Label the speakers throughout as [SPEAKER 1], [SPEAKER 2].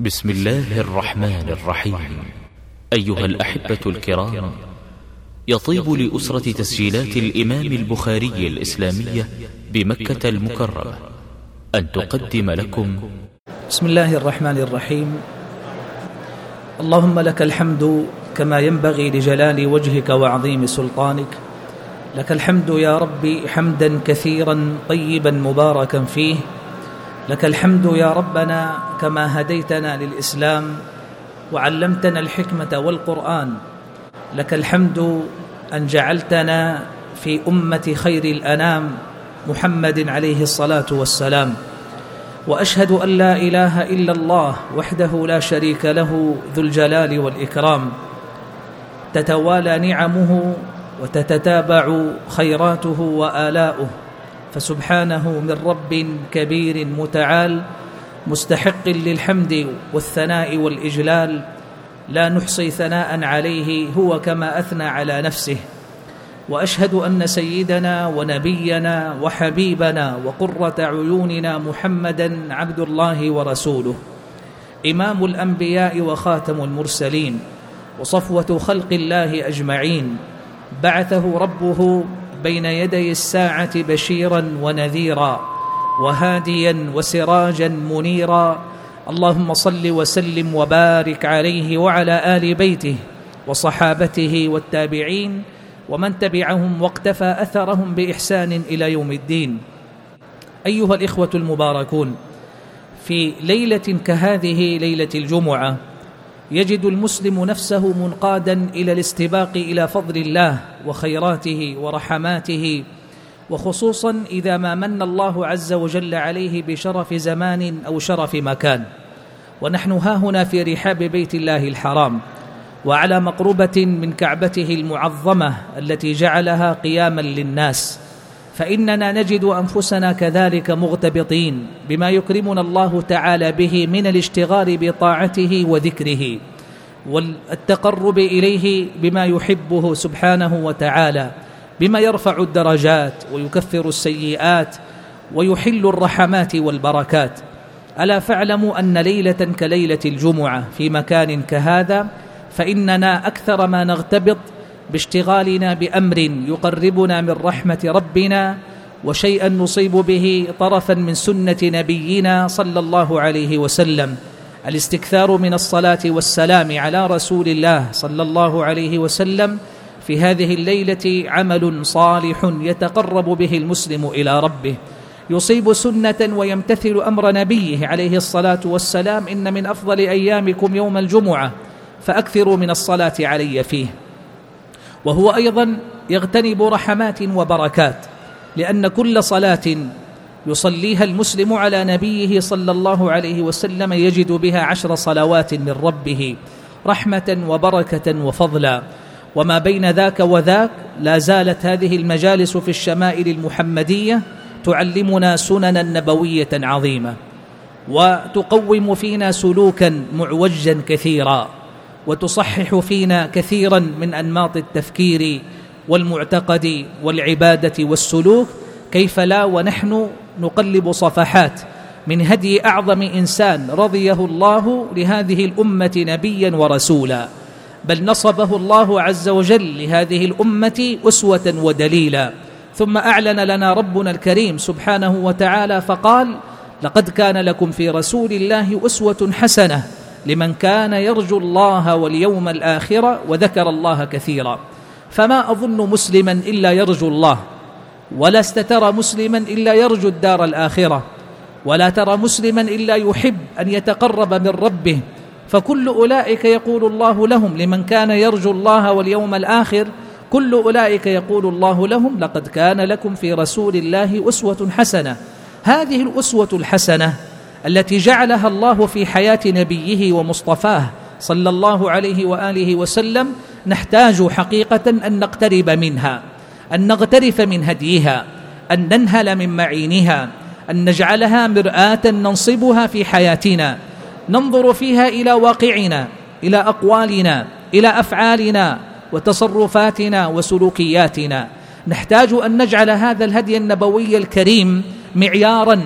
[SPEAKER 1] بسم الله الرحمن الرحيم. أيها الأحبة الكرام يطيب لأسرة تسجيلات الإمام البخاري الإسلامية بمكة المكرمة أن تقدم لكم.
[SPEAKER 2] بسم الله الرحمن الرحيم. اللهم لك الحمد كما ينبغي لجلال وجهك وعظيم سلطانك. لك الحمد يا ربي حمدا كثيرا طيبا مباركا فيه. لك الحمد يا ربنا كما هديتنا للإسلام وعلمتنا الحكمة والقرآن. لك الحمد أن جعلتنا في أمة خير الأنام محمد عليه الصلاة والسلام. وأشهد أن لا إله إلا الله وحده لا شريك له ذو الجلال والإكرام. تتوالى نعمه وتتتابع خيراته وآلاؤه. فسبحانه من رب كبير متعال مستحق للحمد والثناء والإجلال لا نحصي ثناء عليه هو كما أثنى على نفسه. وأشهد أن سيدنا ونبينا وحبيبنا وقرة عيوننا محمدا عبد الله ورسوله. إمام الأنبياء وخاتم المرسلين وصفوة خلق الله أجمعين. بعثه ربه بين يدي الساعة بشيرا ونذيرا وهاديا وسراجا منيرا اللهم صل وسلم وبارك عليه وعلى آل بيته وصحابته والتابعين ومن تبعهم واقتفى أثرهم بإحسان إلى يوم الدين. أيها الإخوة المباركون في ليلة كهذه ليلة الجمعة يجد المسلم نفسه منقادا إلى الاستباق إلى فضل الله وخيراته ورحماته وخصوصا إذا ما من الله عز وجل عليه بشرف زمان أو شرف مكان. ونحن ها هنا في رحاب بيت الله الحرام وعلى مقربة من كعبته المعظمة التي جعلها قياما للناس. فإننا نجد أنفسنا كذلك مغتبطين بما يكرمنا الله تعالى به من الاشتغال بطاعته وذكره والتقرب إليه بما يحبه سبحانه وتعالى بما يرفع الدرجات ويكفر السيئات ويحل الرحمات والبركات. ألا فاعلموا أن ليلة كليلة الجمعة في مكان كهذا؟ فإننا أكثر ما نغتبط باشتغالنا بأمر يقربنا من رحمة ربنا وشيئا نصيب به طرفا من سنة نبينا صلى الله عليه وسلم. الاستكثار من الصلاة والسلام على رسول الله صلى الله عليه وسلم في هذه الليلة عمل صالح يتقرب به المسلم إلى ربه. يصيب سنة ويمتثل أمر نبيه عليه الصلاة والسلام إن من أفضل أيامكم يوم الجمعة فأكثروا من الصلاة علي فيه. وهو أيضا يغتنب رحمات وبركات لأن كل صلاة يصليها المسلم على نبيه صلى الله عليه وسلم يجد بها عشر صلوات من ربه رحمة وبركة وفضلا. وما بين ذاك وذاك لا زالت هذه المجالس في الشمائل المحمدية تعلمنا سننا نبوية عظيمة وتقوم فينا سلوكا معوجا كثيرا. وتصحح فينا كثيرا من أنماط التفكير والمعتقد والعبادة والسلوك كيف لا ونحن نقلب صفحات من هدي أعظم إنسان رضيه الله لهذه الأمة نبيا ورسولا بل نصبه الله عز وجل لهذه الأمة أسوة ودليلا. ثم أعلن لنا ربنا الكريم سبحانه وتعالى فقال لقد كان لكم في رسول الله أسوة حسنة لمن كان يرجو الله واليوم الآخر وذكر الله كثيرا. فما أظن مسلما إلا يرجو الله ولا استترى مسلما إلا يرجو الدار الآخرة ولا ترى مسلما إلا يحب أن يتقرب من ربه. فكل أولئك يقول الله لهم لمن كان يرجو الله واليوم الآخر كل أولئك يقول الله لهم لقد كان لكم في رسول الله أسوة حسنة. هذه الأسوة الحسنة التي جعلها الله في حياة نبيه ومصطفاه صلى الله عليه وآله وسلم نحتاج حقيقة أن نقترب منها أن نغترف من هديها أن ننهل من معينها أن نجعلها مرآة ننصبها في حياتنا ننظر فيها إلى واقعنا إلى أقوالنا إلى أفعالنا وتصرفاتنا وسلوكياتنا. نحتاج أن نجعل هذا الهدي النبوي الكريم معيارا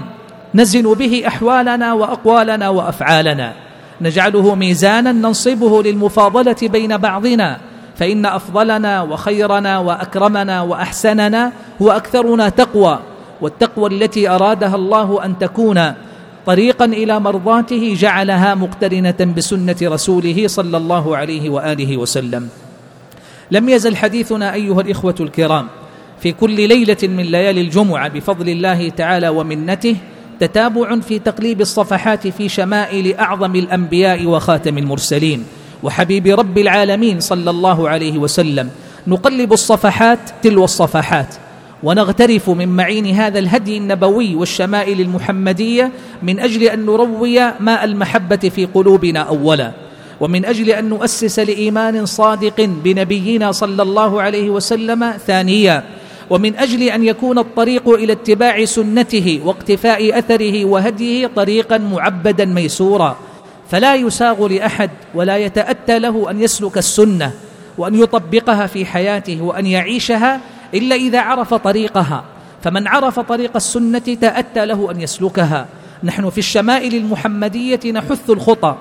[SPEAKER 2] نزن به أحوالنا وأقوالنا وأفعالنا. نجعله ميزانا ننصبه للمفاضلة بين بعضنا. فإن أفضلنا وخيرنا وأكرمنا وأحسننا هو أكثرنا تقوى. والتقوى التي أرادها الله أن تكون. طريقا إلى مرضاته جعلها مقترنة بسنة رسوله صلى الله عليه وآله وسلم. لم يزل حديثنا أيها الإخوة الكرام. في كل ليلة من ليالي الجمعة بفضل الله تعالى ومنته تتابع في تقليب الصفحات في شمائل أعظم الأنبياء وخاتم المرسلين. وحبيب رب العالمين صلى الله عليه وسلم نقلب الصفحات تلو الصفحات. ونغترف من معين هذا الهدي النبوي والشمائل المحمدية من أجل أن نروي ماء المحبة في قلوبنا اولا. ومن أجل أن نؤسس لإيمان صادق بنبينا صلى الله عليه وسلم ثانيا. ومن أجل أن يكون الطريق إلى اتباع سنته واقتفاء أثره وهديه طريقا معبدا ميسورا فلا يساغ لأحد ولا يتأتى له أن يسلك السنة وأن يطبقها في حياته وأن يعيشها إلا إذا عرف طريقها. فمن عرف طريق السنة تأتى له أن يسلكها. نحن في الشمائل المحمدية نحث الخطى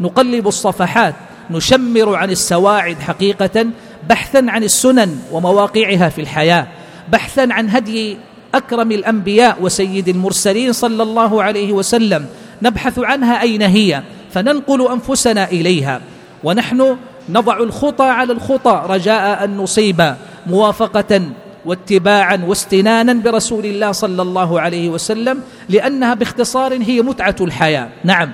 [SPEAKER 2] نقلب الصفحات نشمر عن السواعد حقيقة بحثا عن السنن ومواقعها في الحياة. بحثا عن هدي أكرم الأنبياء وسيد المرسلين صلى الله عليه وسلم نبحث عنها أين هي فننقل أنفسنا إليها. ونحن نضع الخطى على الخطى رجاء أن نصيب موافقة واتباعا واستنانا برسول الله صلى الله عليه وسلم لأنها باختصار هي متعة الحياة. نعم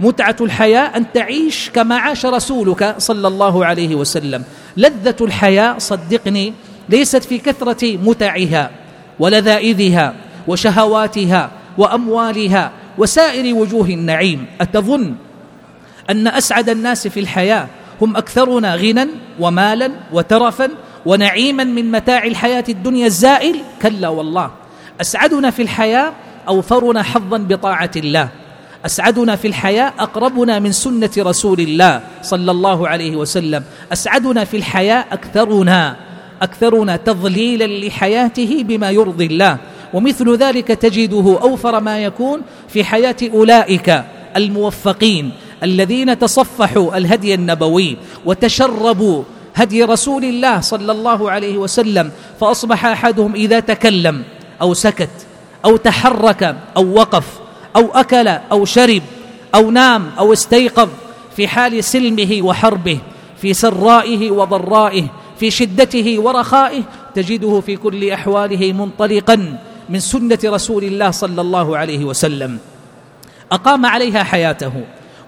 [SPEAKER 2] متعة الحياة أن تعيش كما عاش رسولك صلى الله عليه وسلم. لذة الحياة صدقني ليست في كثرة متعها ولذائذها وشهواتها وأموالها وسائر وجوه النعيم. أتظن أن أسعد الناس في الحياة هم أكثرنا غنى ومالا وترفا ونعيما من متاع الحياة الدنيا الزائل. كلا والله. أسعدنا في الحياة أوفرنا حظا بطاعة الله. أسعدنا في الحياة أقربنا من سنة رسول الله صلى الله عليه وسلم. أسعدنا في الحياة أكثرنا. اكثرنا تضليلا لحياته بما يرضي الله. ومثل ذلك تجده أوفر ما يكون في حياة أولئك الموفقين الذين تصفحوا الهدي النبوي وتشربوا هدي رسول الله صلى الله عليه وسلم فأصبح أحدهم إذا تكلم أو سكت أو تحرك أو وقف أو أكل أو شرب أو نام أو استيقظ في حال سلمه وحربه في سرائه وضرائه. في شدته ورخائه تجده في كل أحواله منطلقا من سنة رسول الله صلى الله عليه وسلم. أقام عليها حياته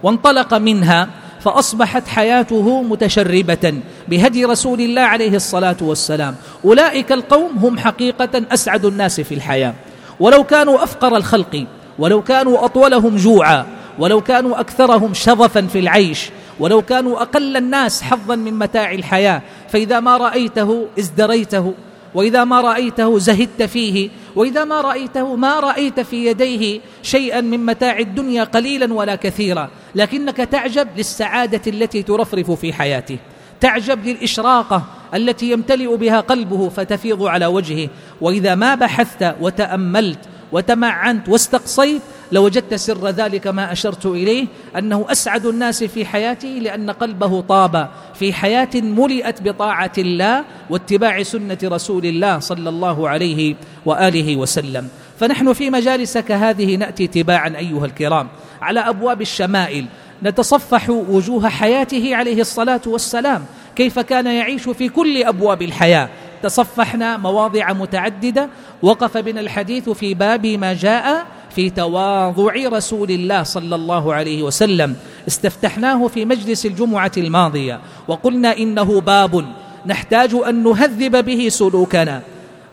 [SPEAKER 2] وانطلق منها فأصبحت حياته متشربة بهدي رسول الله عليه الصلاة والسلام. أولئك القوم هم حقيقة أسعد الناس في الحياة. ولو كانوا أفقر الخلق ولو كانوا أطولهم جوعا ولو كانوا أكثرهم شظفا في العيش ولو كانوا أقل الناس حظا من متاع الحياة. فإذا ما رأيته ازدريته وإذا ما رأيته زهدت فيه وإذا ما رأيته ما رأيت في يديه شيئا من متاع الدنيا قليلا ولا كثيرا. لكنك تعجب للسعادة التي ترفرف في حياته. تعجب للإشراقة التي يمتلئ بها قلبه فتفيض على وجهه. وإذا ما بحثت وتأملت وتمعنت واستقصيت لوجدت سر ذلك ما أشرت إليه أنه أسعد الناس في حياته لأن قلبه طاب في حياة ملئت بطاعة الله واتباع سنة رسول الله صلى الله عليه وآله وسلم. فنحن في مجالس كهذه نأتي تباعا أيها الكرام على أبواب الشمائل. نتصفح وجوه حياته عليه الصلاة والسلام. كيف كان يعيش في كل أبواب الحياة؟ تصفحنا مواضع متعددة. وقف بنا الحديث في باب ما جاء في تواضع رسول الله صلى الله عليه وسلم. استفتحناه في مجلس الجمعة الماضية. وقلنا إنه باب نحتاج أن نهذب به سلوكنا.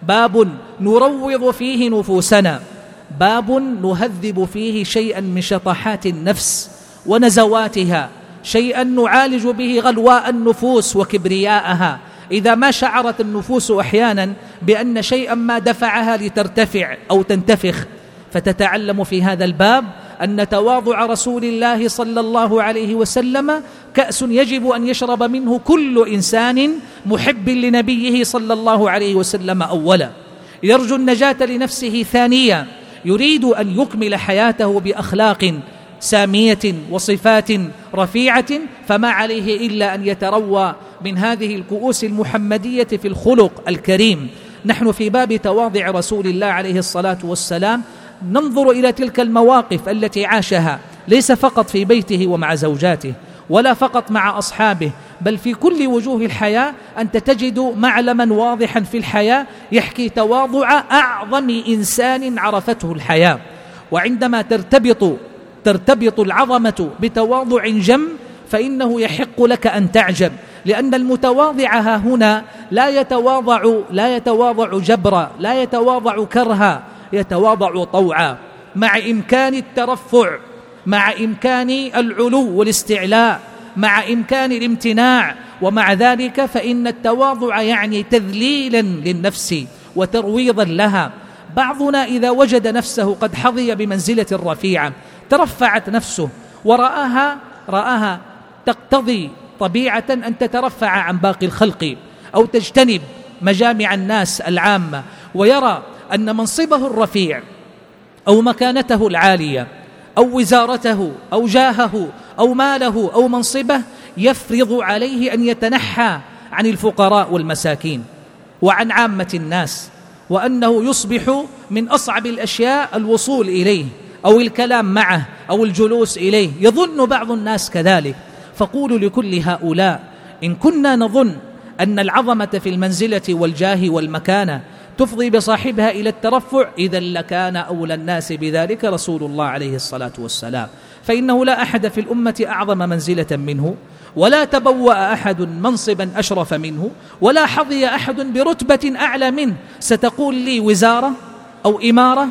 [SPEAKER 2] باب نروض فيه نفوسنا. باب نهذب فيه شيئا من شطحات النفس ونزواتها. شيئا نعالج به غلواء النفوس وكبرياءها. إذا ما شعرت النفوس أحيانا بأن شيئا ما دفعها لترتفع أو تنتفخ فتتعلم في هذا الباب أن تواضع رسول الله صلى الله عليه وسلم كأس يجب أن يشرب منه كل إنسان محب لنبيه صلى الله عليه وسلم أولا. يرجو النجاة لنفسه ثانيا يريد أن يكمل حياته بأخلاق سامية وصفات رفيعة فما عليه إلا أن يتروى من هذه الكؤوس المحمدية في الخلق الكريم. نحن في باب تواضع رسول الله عليه الصلاة والسلام. ننظر إلى تلك المواقف التي عاشها. ليس فقط في بيته ومع زوجاته ولا فقط مع أصحابه بل في كل وجوه الحياة أنت تجد معلما واضحا في الحياة يحكي تواضع أعظم إنسان عرفته الحياة. وعندما ترتبط ترتبط العظمة بتواضع جم فإنه يحق لك أن تعجب لأن المتواضع ها هنا لا يتواضع لا يتواضع جبرا لا يتواضع كرها يتواضع طوعا. مع إمكان الترفع مع إمكان العلو والاستعلاء مع إمكان الامتناع ومع ذلك فإن التواضع يعني تذليلا للنفس وترويضا لها. بعضنا إذا وجد نفسه قد حظي بمنزلة رفيعة ترفعت نفسه ورآها رآها تقتضي طبيعة أن تترفع عن باقي الخلق أو تجتنب مجامع الناس العامة ويرى أن منصبه الرفيع أو مكانته العالية أو وزارته أو جاهه أو ماله أو منصبه يفرض عليه أن يتنحى عن الفقراء والمساكين وعن عامة الناس وأنه يصبح من أصعب الأشياء الوصول إليه أو الكلام معه أو الجلوس إليه. يظن بعض الناس كذلك. فقولوا لكل هؤلاء إن كنا نظن أن العظمة في المنزلة والجاه والمكانة تفضي بصاحبها إلى الترفع إذا لكان أولى الناس بذلك رسول الله عليه الصلاة والسلام. فإنه لا أحد في الأمة أعظم منزلة منه ولا تبوأ أحد منصبا أشرف منه ولا حظي أحد برتبة أعلى منه. ستقول لي وزارة أو إمارة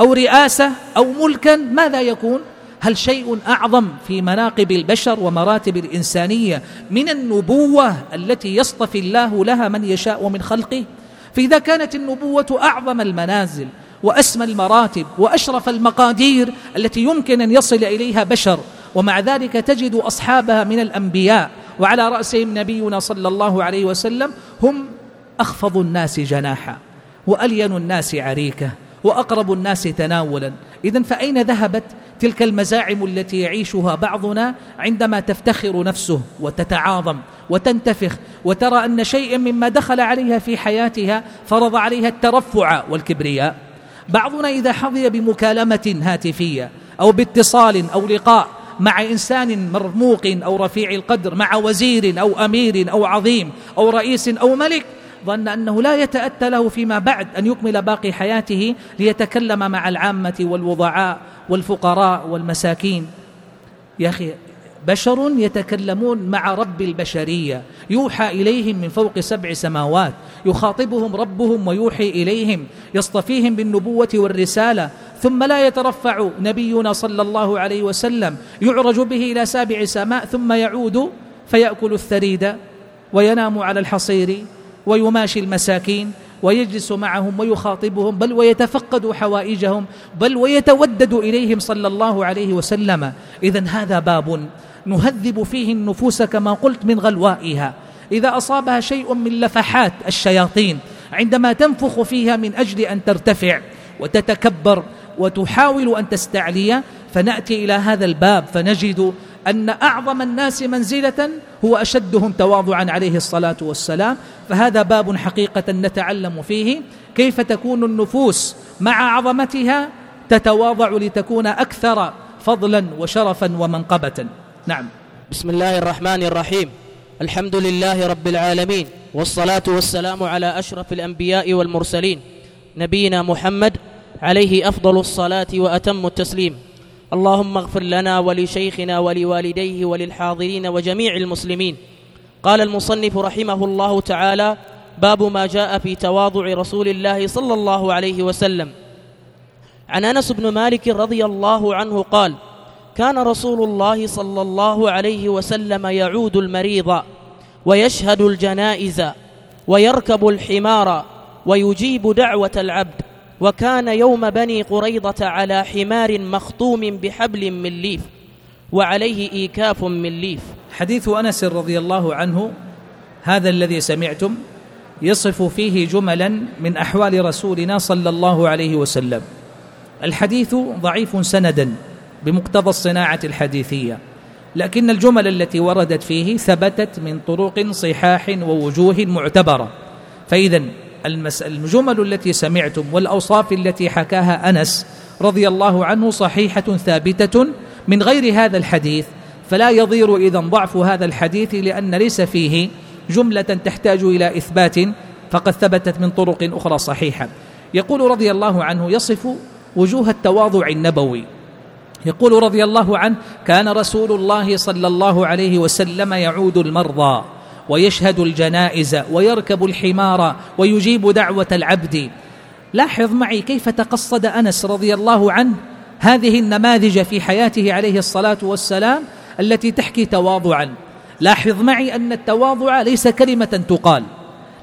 [SPEAKER 2] أو رئاسة أو ملكا ماذا يكون؟ هل شيء أعظم في مناقب البشر ومراتب الإنسانية من النبوة التي يصطفي الله لها من يشاء من خلقه؟ فإذا كانت النبوة أعظم المنازل وأسمى المراتب وأشرف المقادير التي يمكن أن يصل إليها بشر ومع ذلك تجد أصحابها من الأنبياء وعلى رأسهم نبينا صلى الله عليه وسلم هم أخفض الناس جناحا وألين الناس عريكة وأقرب الناس تناولا. إذا فأين ذهبت تلك المزاعم التي يعيشها بعضنا عندما تفتخر نفسه وتتعاظم وتنتفخ وترى أن شيئا مما دخل عليها في حياتها فرض عليها الترفع والكبرياء؟ بعضنا إذا حظي بمكالمة هاتفية أو باتصال أو لقاء مع إنسان مرموق أو رفيع القدر مع وزير أو أمير أو عظيم أو رئيس أو ملك ظن أنه لا يتأتى له فيما بعد أن يكمل باقي حياته ليتكلم مع العامة والوضعاء والفقراء والمساكين. يا أخي بشر يتكلمون مع رب البشرية. يوحى إليهم من فوق سبع سماوات. يخاطبهم ربهم ويوحي إليهم. يصطفيهم بالنبوة والرسالة. ثم لا يترفع نبينا صلى الله عليه وسلم. يعرج به إلى سابع سماء ثم يعود فيأكل الثريد وينام على الحصير. ويماشي المساكين ويجلس معهم ويخاطبهم بل ويتفقد حوائجهم بل ويتودد إليهم صلى الله عليه وسلم. اذا هذا باب نهذب فيه النفوس كما قلت من غلوائها. إذا أصابها شيء من لفحات الشياطين عندما تنفخ فيها من أجل أن ترتفع وتتكبر وتحاول أن تستعلي فنأتي إلى هذا الباب فنجد أن أعظم الناس منزلة هو أشدهم تواضعا عليه الصلاة والسلام فهذا باب حقيقة نتعلم فيه. كيف تكون النفوس مع عظمتها تتواضع لتكون أكثر فضلا وشرفا ومنقبة؟ نعم.
[SPEAKER 3] بسم الله الرحمن الرحيم. الحمد لله رب العالمين والصلاة والسلام على أشرف الأنبياء والمرسلين نبينا محمد عليه أفضل الصلاة وأتم التسليم. اللهم اغفر لنا ولشيخنا ولوالديه وللحاضرين وجميع المسلمين. قال المصنف رحمه الله تعالى باب ما جاء في تواضع رسول الله صلى الله عليه وسلم عن أنس بن مالك رضي الله عنه قال كان رسول الله صلى الله عليه وسلم يعود المريض ويشهد الجنائز ويركب الحمار ويجيب دعوة العبد وكان يوم بني قريضة على حمار مخطوم بحبل من ليف وعليه إيكاف من ليف.
[SPEAKER 2] حديث أنس رضي الله عنه هذا الذي سمعتم يصف فيه جملا من أحوال رسولنا صلى الله عليه وسلم. الحديث ضعيف سندا بمقتضى الصناعة الحديثية لكن الجمل التي وردت فيه ثبتت من طرق صحاح ووجوه معتبرة. فإذا الجمل التي سمعتم والأوصاف التي حكاها أنس رضي الله عنه صحيحة ثابتة من غير هذا الحديث فلا يضير إذا ضعف هذا الحديث لأن ليس فيه جملة تحتاج إلى إثبات فقد ثبتت من طرق أخرى صحيحة. يقول رضي الله عنه يصف وجوه التواضع النبوي. يقول رضي الله عنه كان رسول الله صلى الله عليه وسلم يعود المرضى. ويشهد الجنائز ويركب الحمار ويجيب دعوة العبد. لاحظ معي كيف تقصد أنس رضي الله عنه هذه النماذج في حياته عليه الصلاة والسلام التي تحكي تواضعا. لاحظ معي أن التواضع ليس كلمة تقال.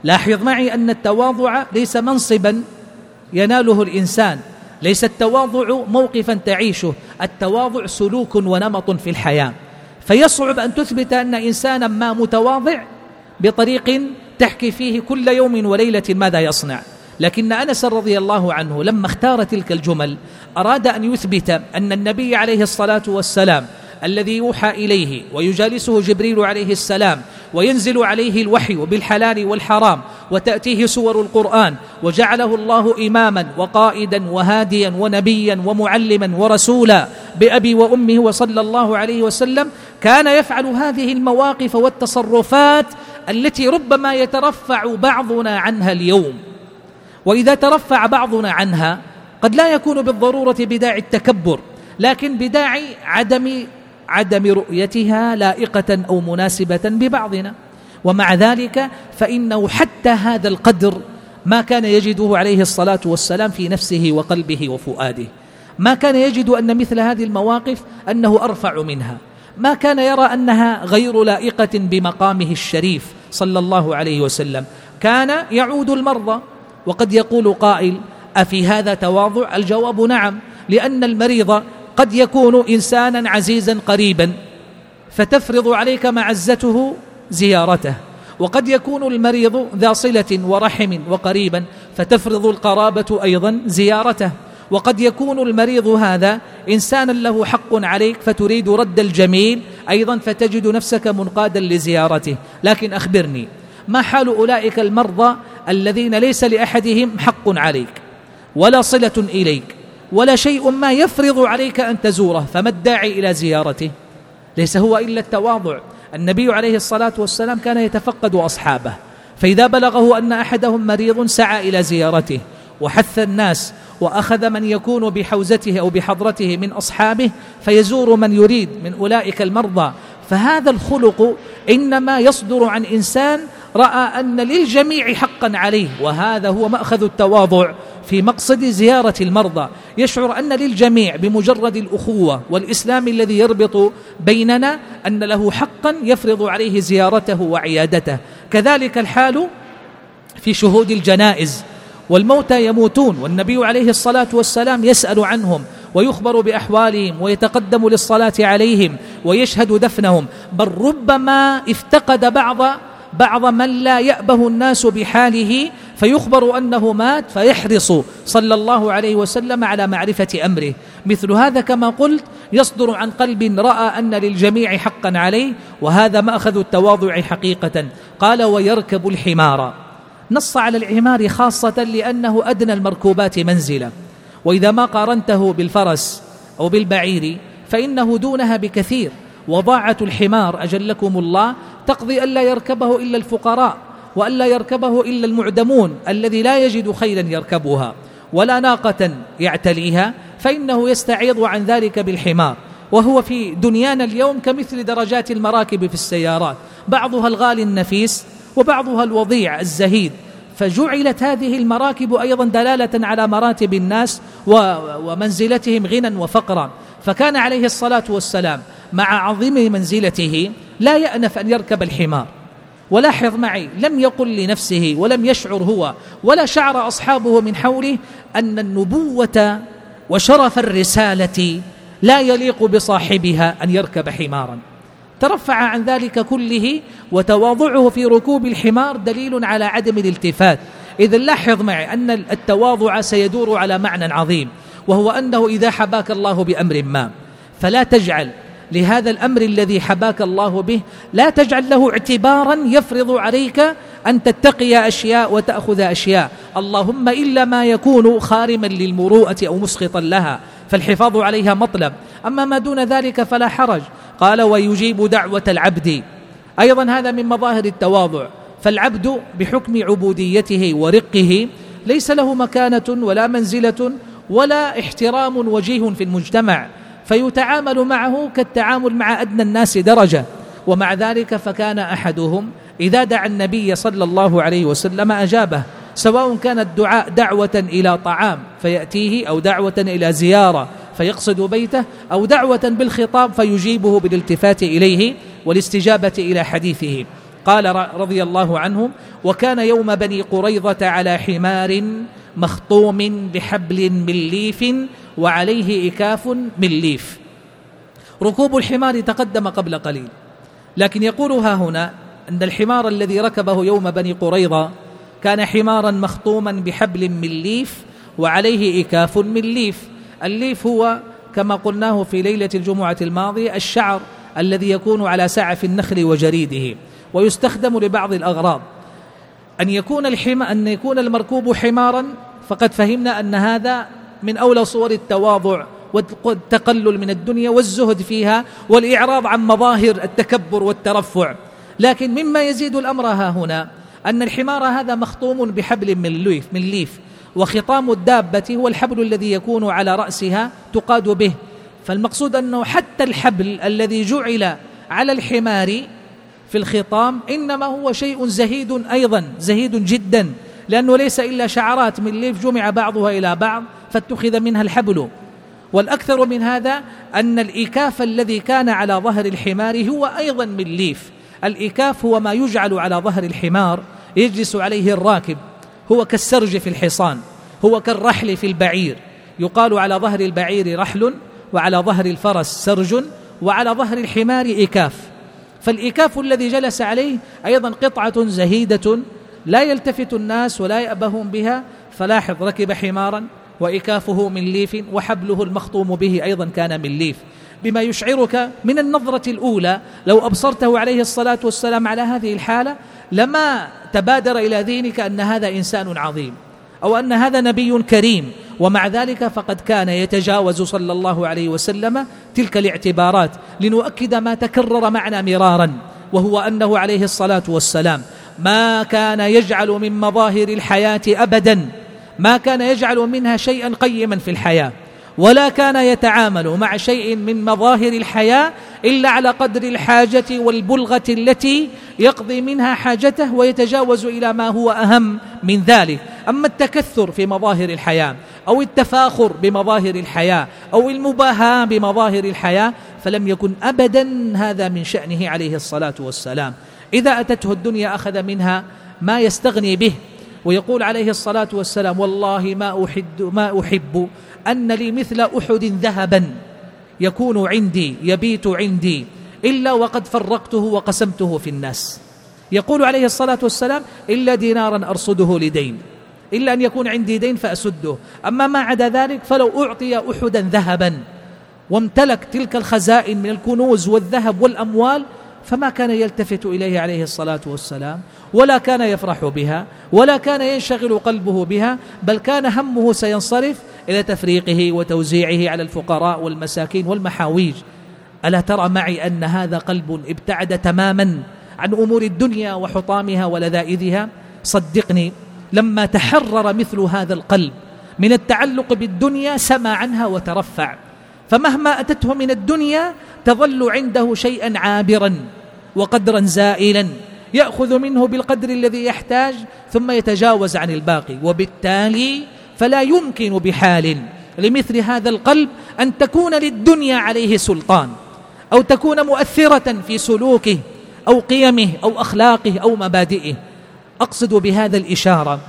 [SPEAKER 2] لاحظ معي أن التواضع ليس منصبا يناله الإنسان. ليس التواضع موقفا تعيشه. التواضع سلوك ونمط في الحياة. فيصعب أن تثبت أن إنسانا ما متواضع بطريق تحكي فيه كل يوم وليلة ماذا يصنع. لكن أنس رضي الله عنه لما اختار تلك الجمل أراد أن يثبت أن النبي عليه الصلاة والسلام الذي يوحى إليه ويجالسه جبريل عليه السلام وينزل عليه الوحي بالحلال والحرام وتأتيه سور القرآن وجعله الله إماما وقائدا وهاديا ونبيا ومعلما ورسولا بأبي وأمه وصلى الله عليه وسلم كان يفعل هذه المواقف والتصرفات التي ربما يترفع بعضنا عنها اليوم. وإذا ترفع بعضنا عنها قد لا يكون بالضرورة بداعي التكبر لكن بداعي عدم عدم رؤيتها لائقة أو مناسبة ببعضنا. ومع ذلك فإنه حتى هذا القدر ما كان يجده عليه الصلاة والسلام في نفسه وقلبه وفؤاده. ما كان يجد أن مثل هذه المواقف أنه أرفع منها. ما كان يرى أنها غير لائقة بمقامه الشريف صلى الله عليه وسلم. كان يعود المرضى وقد يقول قائل أفي هذا تواضع؟ الجواب نعم لأن المريض قد يكون إنسانا عزيزا قريبا فتفرض عليك معزته زيارته. وقد يكون المريض ذا صلة ورحم وقريبا فتفرض القرابة أيضا زيارته. وقد يكون المريض هذا إنسانا له حق عليك فتريد رد الجميل أيضا فتجد نفسك منقادا لزيارته. لكن أخبرني ما حال أولئك المرضى الذين ليس لأحدهم حق عليك ولا صلة إليك ولا شيء ما يفرض عليك أن تزوره فما الداعي إلى زيارته؟ ليس هو إلا التواضع. النبي عليه الصلاة والسلام كان يتفقد أصحابه فإذا بلغه أن أحدهم مريض سعى إلى زيارته. وحث الناس وأخذ من يكون بحوزته أو بحضرته من أصحابه فيزور من يريد من أولئك المرضى. فهذا الخلق إنما يصدر عن إنسان رأى أن للجميع حقا عليه وهذا هو مأخذ التواضع في مقصد زيارة المرضى. يشعر أن للجميع بمجرد الأخوة والإسلام الذي يربط بيننا أن له حقا يفرض عليه زيارته وعيادته. كذلك الحال في شهود الجنائز. والموتى يموتون والنبي عليه الصلاة والسلام يسأل عنهم ويخبر بأحوالهم ويتقدم للصلاة عليهم ويشهد دفنهم. بل ربما افتقد بعض بعض من لا يأبه الناس بحاله فيخبر أنه مات فيحرص صلى الله عليه وسلم على معرفة أمره. مثل هذا كما قلت يصدر عن قلب رأى أن للجميع حقا عليه وهذا مأخذ التواضع حقيقة. قال ويركب الحمار. نص على الحمار خاصة لأنه أدنى المركوبات منزلة وإذا ما قارنته بالفرس أو بالبعير فإنه دونها بكثير. وضاعة الحمار أجلكم الله تقضي ألا يركبه إلا الفقراء وألا يركبه إلا المعدمون الذي لا يجد خيلا يركبها. ولا ناقة يعتليها فإنه يستعيض عن ذلك بالحمار. وهو في دنيانا اليوم كمثل درجات المراكب في السيارات. بعضها الغالي النفيس وبعضها الوضيع الزهيد. فجعلت هذه المراكب أيضا دلالة على مراتب الناس ومنزلتهم غنى وفقرا. فكان عليه الصلاة والسلام مع عظيم منزلته لا يأنف أن يركب الحمار. ولاحظ معي لم يقل لنفسه ولم يشعر هو ولا شعر أصحابه من حوله أن النبوة وشرف الرسالة لا يليق بصاحبها أن يركب حمارا. ترفع عن ذلك كله وتواضعه في ركوب الحمار دليل على عدم الالتفات. إذا لاحظ معي أن التواضع سيدور على معنى عظيم وهو أنه إذا حباك الله بأمر ما. فلا تجعل لهذا الأمر الذي حباك الله به لا تجعل له اعتبارا يفرض عليك أن تتقي أشياء وتأخذ أشياء. اللهم إلا ما يكون خارما للمروءة أو مسخطا لها فالحفاظ عليها مطلب. أما ما دون ذلك فلا حرج. قال ويجيب دعوة العبد. أيضا هذا من مظاهر التواضع. فالعبد بحكم عبوديته ورقه ليس له مكانة ولا منزلة ولا احترام وجيه في المجتمع فيتعامل معه كالتعامل مع أدنى الناس درجة. ومع ذلك فكان أحدهم إذا دعا النبي صلى الله عليه وسلم أجابه سواء كان الدعاء دعوة إلى طعام فيأتيه أو دعوة إلى زيارة فيقصد بيته أو دعوة بالخطاب فيجيبه بالالتفات إليه والاستجابة إلى حديثه. قال رضي الله عنه وكان يوم بني قريظة على حمار مخطوم بحبل من ليف وعليه إكاف من ليف. ركوب الحمار تقدم قبل قليل لكن يقول ها هنا أن الحمار الذي ركبه يوم بني قريظة كان حمارا مخطوما بحبل من ليف وعليه إكاف من ليف. الليف هو كما قلناه في ليلة الجمعة الماضية الشعر الذي يكون على سعف النخل وجريده ويستخدم لبعض الأغراض. أن يكون الحما أن يكون المركوب حمارا فقد فهمنا أن هذا من أولى صور التواضع والتقلل من الدنيا والزهد فيها والإعراض عن مظاهر التكبر والترفع. لكن مما يزيد الأمر ها هنا أن الحمار هذا مخطوم بحبل من ليف من ليف. وخطام الدابة هو الحبل الذي يكون على رأسها تقاد به. فالمقصود أنه حتى الحبل الذي جعل على الحمار في الخطام إنما هو شيء زهيد أيضا زهيد جدا لأنه ليس إلا شعرات من ليف جمع بعضها إلى بعض فاتخذ منها الحبل. والأكثر من هذا أن الإكاف الذي كان على ظهر الحمار هو أيضا من ليف. الإكاف هو ما يجعل على ظهر الحمار يجلس عليه الراكب. هو كالسرج في الحصان هو كالرحل في البعير. يقال على ظهر البعير رحل وعلى ظهر الفرس سرج وعلى ظهر الحمار إكاف فالإكاف الذي جلس عليه أيضا قطعة زهيدة لا يلتفت الناس ولا يأبهون بها فلاحظ ركب حمارا وإكافه من ليف وحبله المخطوم به أيضا كان من ليف. بما يشعرك من النظرة الأولى لو أبصرته عليه الصلاة والسلام على هذه الحالة لما تبادر إلى ذهنك أن هذا إنسان عظيم أو أن هذا نبي كريم ومع ذلك فقد كان يتجاوز صلى الله عليه وسلم تلك الاعتبارات لنؤكد ما تكرر معنا مرارا وهو أنه عليه الصلاة والسلام ما كان يجعل من مظاهر الحياة أبدا ما كان يجعل منها شيئا قيما في الحياة. ولا كان يتعامل مع شيء من مظاهر الحياة إلا على قدر الحاجة والبلغة التي يقضي منها حاجته ويتجاوز إلى ما هو أهم من ذلك. أما التكثر في مظاهر الحياة أو التفاخر بمظاهر الحياة أو المباهاة بمظاهر الحياة فلم يكن أبدا هذا من شأنه عليه الصلاة والسلام. إذا أتته الدنيا أخذ منها ما يستغني به ويقول عليه الصلاة والسلام والله ما أحد ما أحب أن لي مثل أحد ذهبا يكون عندي يبيت عندي إلا وقد فرقته وقسمته في الناس. يقول عليه الصلاة والسلام إلا دينارا أرصده لدين إلا أن يكون عندي دين فأسده. أما ما عدا ذلك فلو أعطي أحدا ذهبا وامتلك تلك الخزائن من الكنوز والذهب والأموال فما كان يلتفت إليه عليه الصلاة والسلام ولا كان يفرح بها ولا كان ينشغل قلبه بها بل كان همه سينصرف إلى تفريقه وتوزيعه على الفقراء والمساكين والمحاويج. ألا ترى معي أن هذا قلب ابتعد تماما عن أمور الدنيا وحطامها ولذائذها؟ صدقني لما تحرر مثل هذا القلب من التعلق بالدنيا سمى عنها وترفع. فمهما أتته من الدنيا تظل عنده شيئا عابرا وقدرا زائلا. يأخذ منه بالقدر الذي يحتاج ثم يتجاوز عن الباقي. وبالتالي فلا يمكن بحال لمثل هذا القلب أن تكون للدنيا عليه سلطان أو تكون مؤثرة في سلوكه أو قيمه أو أخلاقه أو مبادئه. أقصد بهذا الإشارة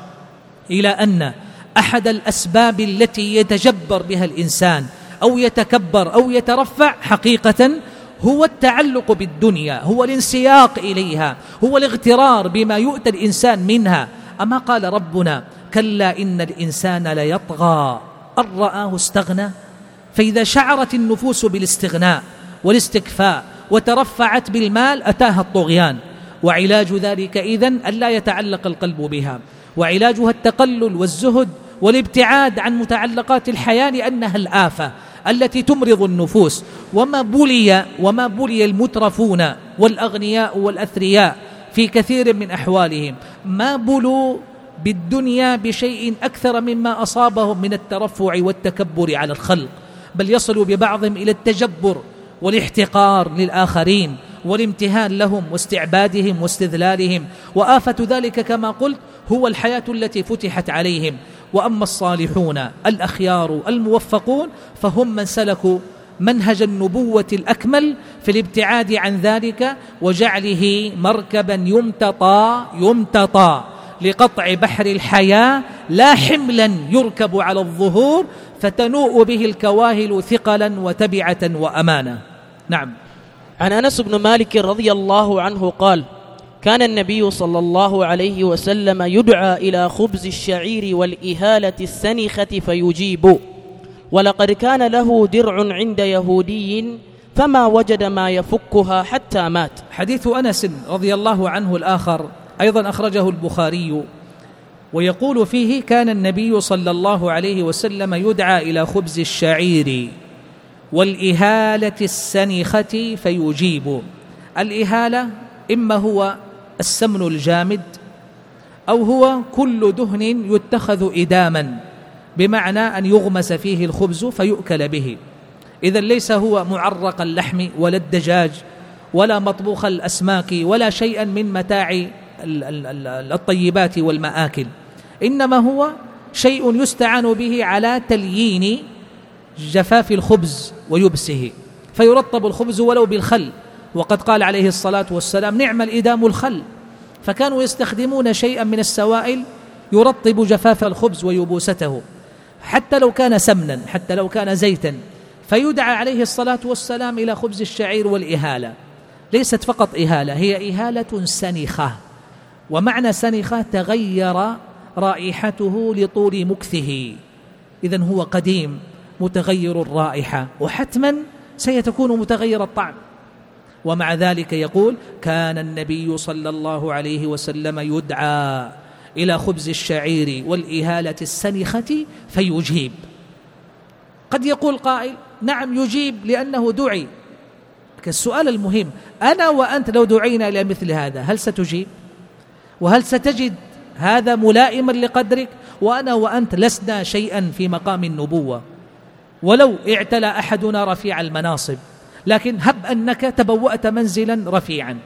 [SPEAKER 2] إلى أن أحد الأسباب التي يتجبر بها الإنسان أو يتكبر أو يترفع حقيقة هو التعلق بالدنيا هو الانسياق إليها هو الاغترار بما يؤتى الإنسان منها. أما قال ربنا كلا إن الإنسان ليطغى. أن رآه استغنى. فإذا شعرت النفوس بالاستغناء والاستكفاء وترفعت بالمال أتاها الطغيان. وعلاج ذلك إذن ألا يتعلق القلب بها. وعلاجها التقلل والزهد والابتعاد عن متعلقات الحياة لأنها الآفة. التي تمرض النفوس. وما بلي وما بلي المترفون والأغنياء والأثرياء في كثير من أحوالهم. ما بلوا بالدنيا بشيء أكثر مما أصابهم من الترفع والتكبر على الخلق. بل يصل ببعضهم إلى التجبر والاحتقار للآخرين والامتهان لهم واستعبادهم واستذلالهم. وآفة ذلك كما قلت هو الحياة التي فتحت عليهم. وأما الصالحون الأخيار الموفقون فهم من سلكوا منهج النبوة الأكمل في الابتعاد عن ذلك وجعله مركبا يمتطى يمتطى لقطع بحر الحياة لا حملا يركب على الظهور فتنوء به الكواهل ثقلا وتبعة وأمانة نعم.
[SPEAKER 3] عن أنس بن مالك رضي الله عنه قال كان النبي صلى الله عليه وسلم يدعى إلى خبز الشعير والإهالة السنخه فيجيب. ولقد كان له درع عند يهودي فما وجد ما يفكها حتى مات.
[SPEAKER 2] حديث أنس رضي الله عنه الآخر أيضا أخرجه البخاري ويقول فيه كان النبي صلى الله عليه وسلم يدعى إلى خبز الشعير والإهالة السنخة فيجيب. الإهالة إما هو السمن الجامد أو هو كل دهن يتخذ إداما بمعنى أن يغمس فيه الخبز فيؤكل به. إذا ليس هو معرق اللحم ولا الدجاج ولا مطبوخ الأسماك ولا شيئا من متاع الطيبات والمآكل إنما هو شيء يستعان به على تليين جفاف الخبز ويبسه. فيرطب الخبز ولو بالخل وقد قال عليه الصلاة والسلام نعم الإدام الخل. فكانوا يستخدمون شيئا من السوائل يرطب جفاف الخبز ويبوسته. حتى لو كان سمنا حتى لو كان زيتا. فيدعى عليه الصلاة والسلام إلى خبز الشعير والإهالة. ليست فقط إهالة هي إهالة سنخة. ومعنى سنخة تغير رائحته لطول مكثه. إذا هو قديم متغير الرائحة. وحتما سيتكون متغير الطعم. ومع ذلك يقول كان النبي صلى الله عليه وسلم يدعى إلى خبز الشعير والإهالة السنخة فيجيب. قد يقول قائل نعم يجيب لأنه دعي. السؤال المهم أنا وأنت لو دعينا إلى مثل هذا هل ستجيب؟ وهل ستجد هذا ملائما لقدرك؟ وأنا وأنت لسنا شيئا في مقام النبوة. ولو اعتلى أحدنا رفيع المناصب. لكن هب أنك تبوأت منزلا رفيعا.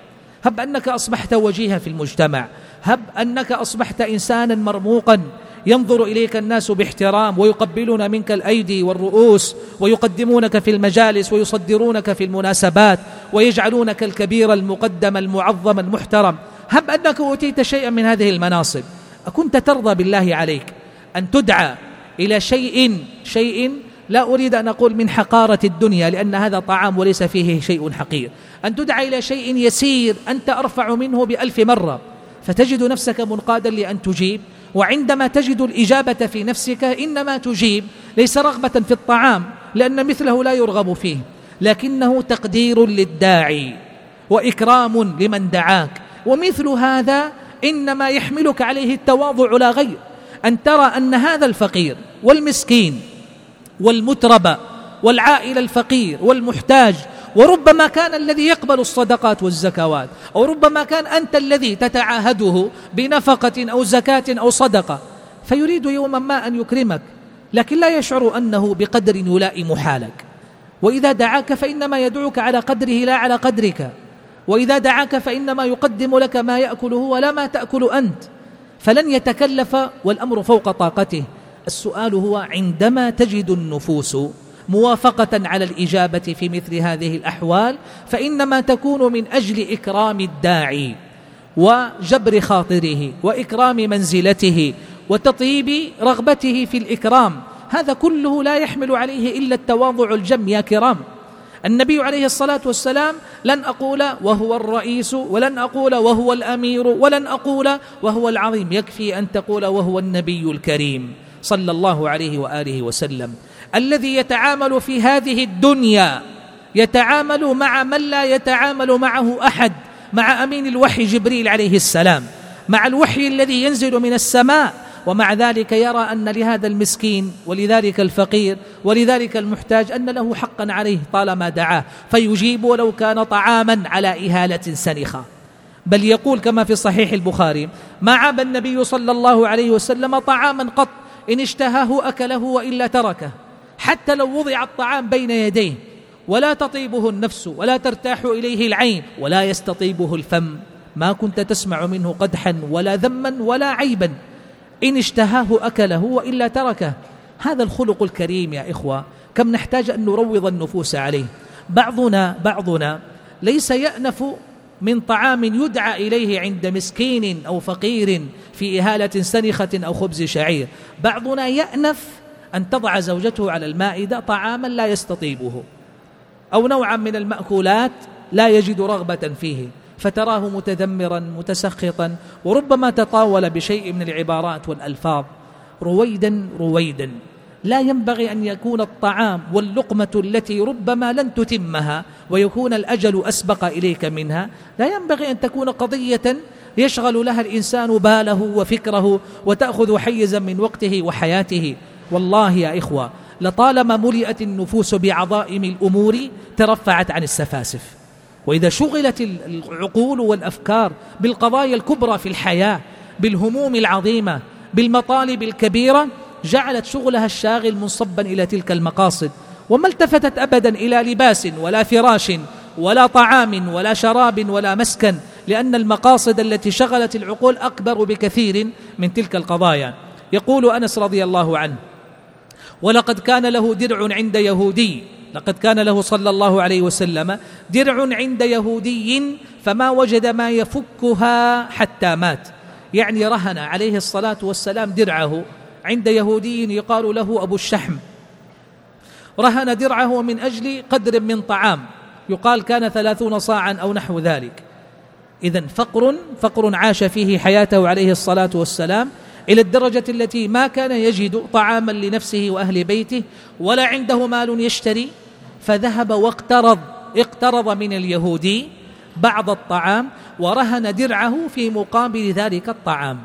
[SPEAKER 2] هب أنك أصبحت وجيها في المجتمع. هب أنك أصبحت انسانا مرموقا. ينظر إليك الناس باحترام ويقبلون منك الأيدي والرؤوس ويقدمونك في المجالس ويصدرونك في المناسبات ويجعلونك الكبير المقدم المعظم المحترم. هب أنك أوتيت شيئا من هذه المناصب. أكنت ترضى بالله عليك أن تدعى إلى شيء شيء لا أريد أن أقول من حقارة الدنيا لأن هذا طعام وليس فيه شيء حقير. أن تدعى إلى شيء يسير أنت أرفع منه بألف مرة. فتجد نفسك منقادا لأن تجيب وعندما تجد الإجابة في نفسك إنما تجيب. ليس رغبة في الطعام لأن مثله لا يرغب فيه. لكنه تقدير للداعي وإكرام لمن دعاك. ومثل هذا إنما يحملك عليه التواضع لا غير. أن ترى أن هذا الفقير والمسكين والمتربة والعائل الفقير والمحتاج وربما كان الذي يقبل الصدقات والزكوات أو ربما كان أنت الذي تتعاهده بنفقة أو زكاة أو صدقة. فيريد يوما ما أن يكرمك لكن لا يشعر أنه بقدر يلائم حالك. وإذا دعاك فإنما يدعوك على قدره لا على قدرك. وإذا دعاك فإنما يقدم لك ما يأكله ولا ما تأكل أنت. فلن يتكلف والأمر فوق طاقته. السؤال هو عندما تجد النفوس موافقة على الإجابة في مثل هذه الأحوال فإنما تكون من أجل إكرام الداعي وجبر خاطره وإكرام منزلته وتطيب رغبته في الإكرام. هذا كله لا يحمل عليه إلا التواضع الجم يا كرام. النبي عليه الصلاة والسلام لن أقول وهو الرئيس ولن أقول وهو الأمير ولن أقول وهو العظيم. يكفي أن تقول وهو النبي الكريم. صلى الله عليه وآله وسلم. الذي يتعامل في هذه الدنيا يتعامل مع من لا يتعامل معه أحد مع أمين الوحي جبريل عليه السلام مع الوحي الذي ينزل من السماء ومع ذلك يرى أن لهذا المسكين ولذلك الفقير ولذلك المحتاج أن له حقا عليه طالما دعاه. فيجيب ولو كان طعاما على إهالة سنخة. بل يقول كما في صحيح البخاري ما عاب النبي صلى الله عليه وسلم طعاما قط إن اشتهاه أكله وإلا تركه حتى لو وضع الطعام بين يديه. ولا تطيبه النفس ولا ترتاح إليه العين ولا يستطيبه الفم. ما كنت تسمع منه قدحا ولا ذما ولا عيبا. إن اشتهاه أكله وإلا تركه. هذا الخلق الكريم يا إخوة كم نحتاج أن نروض النفوس عليه. بعضنا بعضنا ليس يأنف من طعام يدعى إليه عند مسكين أو فقير في إهالة سنخة أو خبز شعير. بعضنا يأنف أن تضع زوجته على المائده طعاما لا يستطيبه. أو نوعا من المأكولات لا يجد رغبة فيه. فتراه متذمرا متسخطا وربما تطاول بشيء من العبارات والألفاظ. رويدا رويدا. لا ينبغي أن يكون الطعام واللقمة التي ربما لن تتمها ويكون الأجل أسبق إليك منها. لا ينبغي أن تكون قضية يشغل لها الإنسان باله وفكره وتأخذ حيزا من وقته وحياته. والله يا إخوة لطالما ملئت النفوس بعظائم الأمور ترفعت عن السفاسف. وإذا شغلت العقول والأفكار بالقضايا الكبرى في الحياة بالهموم العظيمة بالمطالب الكبيرة جعلت شغلها الشاغل منصبا إلى تلك المقاصد وما التفتت ابدا إلى لباس ولا فراش ولا طعام ولا شراب ولا مسكن لأن المقاصد التي شغلت العقول أكبر بكثير من تلك القضايا. يقول أنس رضي الله عنه ولقد كان له درع عند يهودي لقد كان له صلى الله عليه وسلم درع عند يهودي فما وجد ما يفكها حتى مات. يعني رهن عليه الصلاة والسلام درعه عند يهودي يقال له أبو الشحم. رهن درعه من أجل قدر من طعام. يقال كان ثلاثون صاعا أو نحو ذلك. اذا فقر فقر عاش فيه حياته عليه الصلاة والسلام إلى الدرجة التي ما كان يجد طعاما لنفسه وأهل بيته ولا عنده مال يشتري. فذهب واقترض اقترض من اليهودي بعض الطعام ورهن درعه في مقابل ذلك الطعام.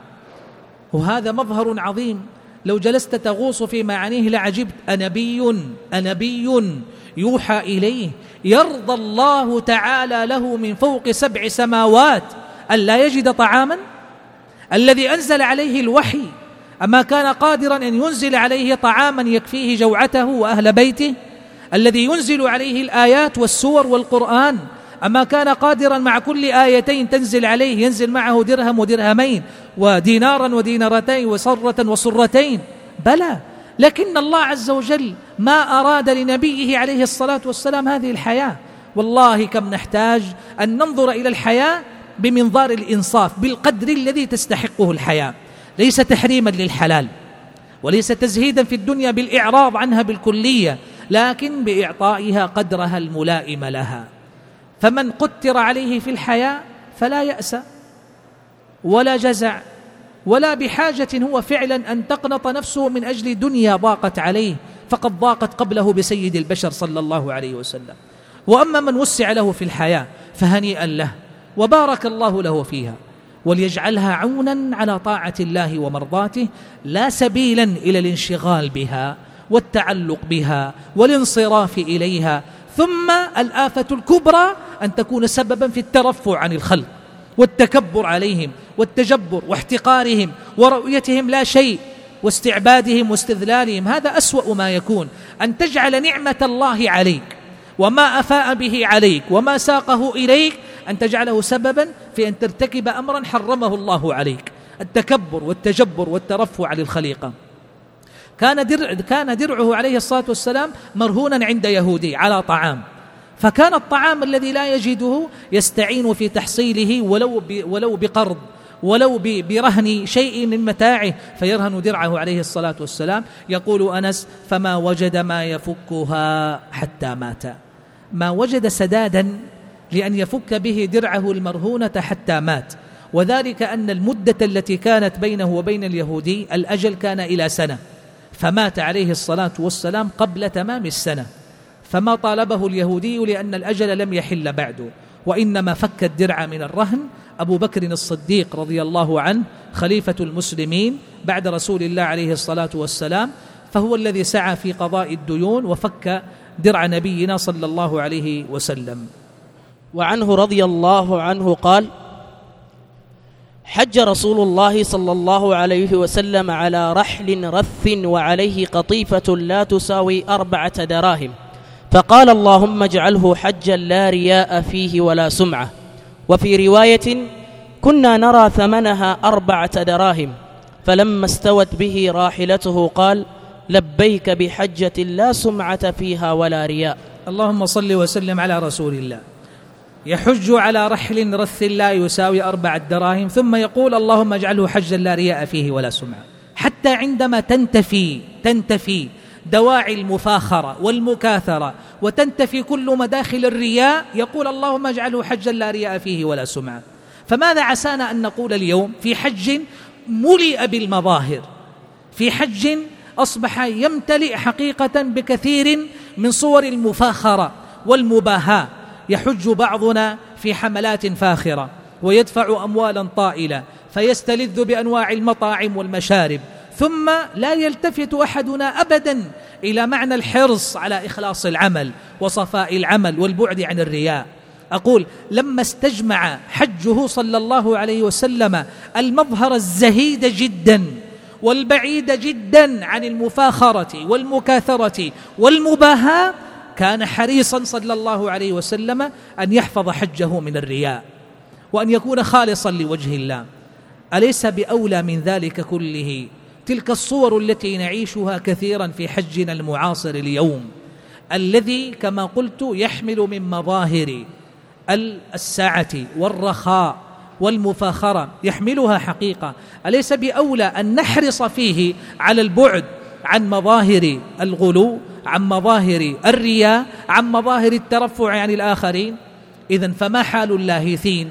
[SPEAKER 2] وهذا مظهر عظيم. لو جلست تغوص في معانيه لعجبت. أنبي أنبي يوحى إليه. يرضى الله تعالى له من فوق سبع سماوات. ألا يجد طعاما؟ الذي أنزل عليه الوحي. أما كان قادرا أن ينزل عليه طعاما يكفيه جوعته وأهل بيته؟ الذي ينزل عليه الآيات والسور والقرآن. أما كان قادرا مع كل آيتين تنزل عليه ينزل معه درهم ودرهمين ودينارا ودينارتين وصرة وصرتين بلى لكن الله عز وجل ما أراد لنبيه عليه الصلاة والسلام هذه الحياة. والله كم نحتاج أن ننظر إلى الحياة بمنظار الإنصاف بالقدر الذي تستحقه الحياة. ليس تحريما للحلال وليس تزهيدا في الدنيا بالإعراض عنها بالكلية لكن بإعطائها قدرها الملائم لها. فمن قتر عليه في الحياة فلا يأس ولا جزع ولا بحاجة هو فعلا أن تقنط نفسه من أجل دنيا ضاقت عليه فقد ضاقت قبله بسيد البشر صلى الله عليه وسلم. وأما من وسع له في الحياة فهنيئا له وبارك الله له فيها وليجعلها عونا على طاعة الله ومرضاته لا سبيلا إلى الانشغال بها والتعلق بها والانصراف إليها ثم الآفة الكبرى أن تكون سببا في الترفع عن الخلق والتكبر عليهم والتجبر واحتقارهم ورؤيتهم لا شيء واستعبادهم واستذلالهم. هذا أسوأ ما يكون. أن تجعل نعمة الله عليك وما أفاء به عليك وما ساقه إليك أن تجعله سببا في أن ترتكب أمرا حرمه الله عليك. التكبر والتجبر والترفع عن الخليقة. كان درع كان درعه عليه الصلاة والسلام مرهونا عند يهودي على طعام. فكان الطعام الذي لا يجده يستعين في تحصيله ولو ولو بقرض ولو برهن شيء من متاعه فيرهن درعه عليه الصلاة والسلام. يقول أنس فما وجد ما يفكها حتى مات. ما وجد سدادا لأن يفك به درعه المرهونة حتى مات. وذلك أن المدة التي كانت بينه وبين اليهودي الأجل كان إلى سنة. فمات عليه الصلاة والسلام قبل تمام السنة فما طالبه اليهودي لأن الأجل لم يحل بعد وإنما فك الدرع من الرهن أبو بكر الصديق رضي الله عنه خليفة المسلمين بعد رسول الله عليه الصلاة والسلام فهو الذي سعى في قضاء الديون وفك درع نبينا صلى الله عليه وسلم.
[SPEAKER 3] وعنه رضي الله عنه قال حج رسول الله صلى الله عليه وسلم على رحل رث وعليه قطيفة لا تساوي أربعة دراهم. فقال اللهم اجعله حجا لا رياء فيه ولا سمعة. وفي رواية كنا نرى ثمنها أربعة دراهم. فلما استوت به راحلته قال لبيك بحجة لا سمعة فيها ولا رياء.
[SPEAKER 2] اللهم صل وسلم على رسول الله. يحج على رحل رث لا يساوي أربعة دراهم ثم يقول اللهم اجعله حجا لا رياء فيه ولا سمعة. حتى عندما تنتفي تنتفي دواعي المفاخرة والمكاثرة وتنتفي كل مداخل الرياء يقول اللهم اجعله حجا لا رياء فيه ولا سمعة. فماذا عسانا أن نقول اليوم؟ في حج ملئ بالمظاهر. في حج أصبح يمتلئ حقيقة بكثير من صور المفاخرة والمباهاة. يحج بعضنا في حملات فاخرة ويدفع أموالا طائلة فيستلذ بأنواع المطاعم والمشارب ثم لا يلتفت أحدنا أبدا إلى معنى الحرص على إخلاص العمل وصفاء العمل والبعد عن الرياء. أقول لما استجمع حجه صلى الله عليه وسلم المظهر الزهيد جدا والبعيد جدا عن المفاخرة والمكاثرة والمباهاة كان حريصا صلى الله عليه وسلم أن يحفظ حجه من الرياء وأن يكون خالصا لوجه الله. أليس بأولى من ذلك كله؟ تلك الصور التي نعيشها كثيرا في حجنا المعاصر اليوم. الذي كما قلت يحمل من مظاهر السعة والرخاء والمفاخرة. يحملها حقيقة. أليس بأولى أن نحرص فيه على البعد عن مظاهر الغلو عن مظاهر الرياء عن مظاهر الترفع عن الآخرين. إذا فما حال اللاهثين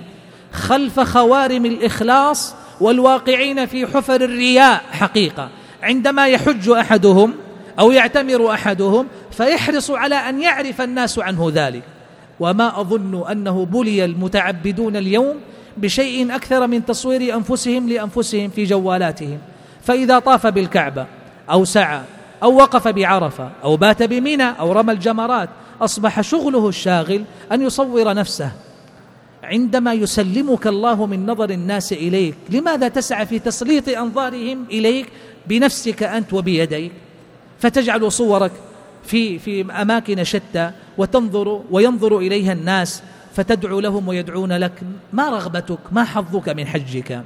[SPEAKER 2] خلف خوارم الإخلاص والواقعين في حفر الرياء حقيقة. عندما يحج أحدهم أو يعتمر أحدهم فيحرص على أن يعرف الناس عنه ذلك. وما أظن أنه بلي المتعبدون اليوم بشيء أكثر من تصوير أنفسهم لأنفسهم في جوالاتهم. فإذا طاف بالكعبة أو سعى أو وقف بعرفة أو بات بمنى أو رمى الجمرات أصبح شغله الشاغل أن يصور نفسه. عندما يسلمك الله من نظر الناس إليك لماذا تسعى في تسليط أنظارهم إليك بنفسك أنت وبيديك؟ فتجعل صورك في في أماكن شتى وتنظر وينظر إليها الناس فتدعو لهم ويدعون لك. ما رغبتك؟ ما حظك من حجك؟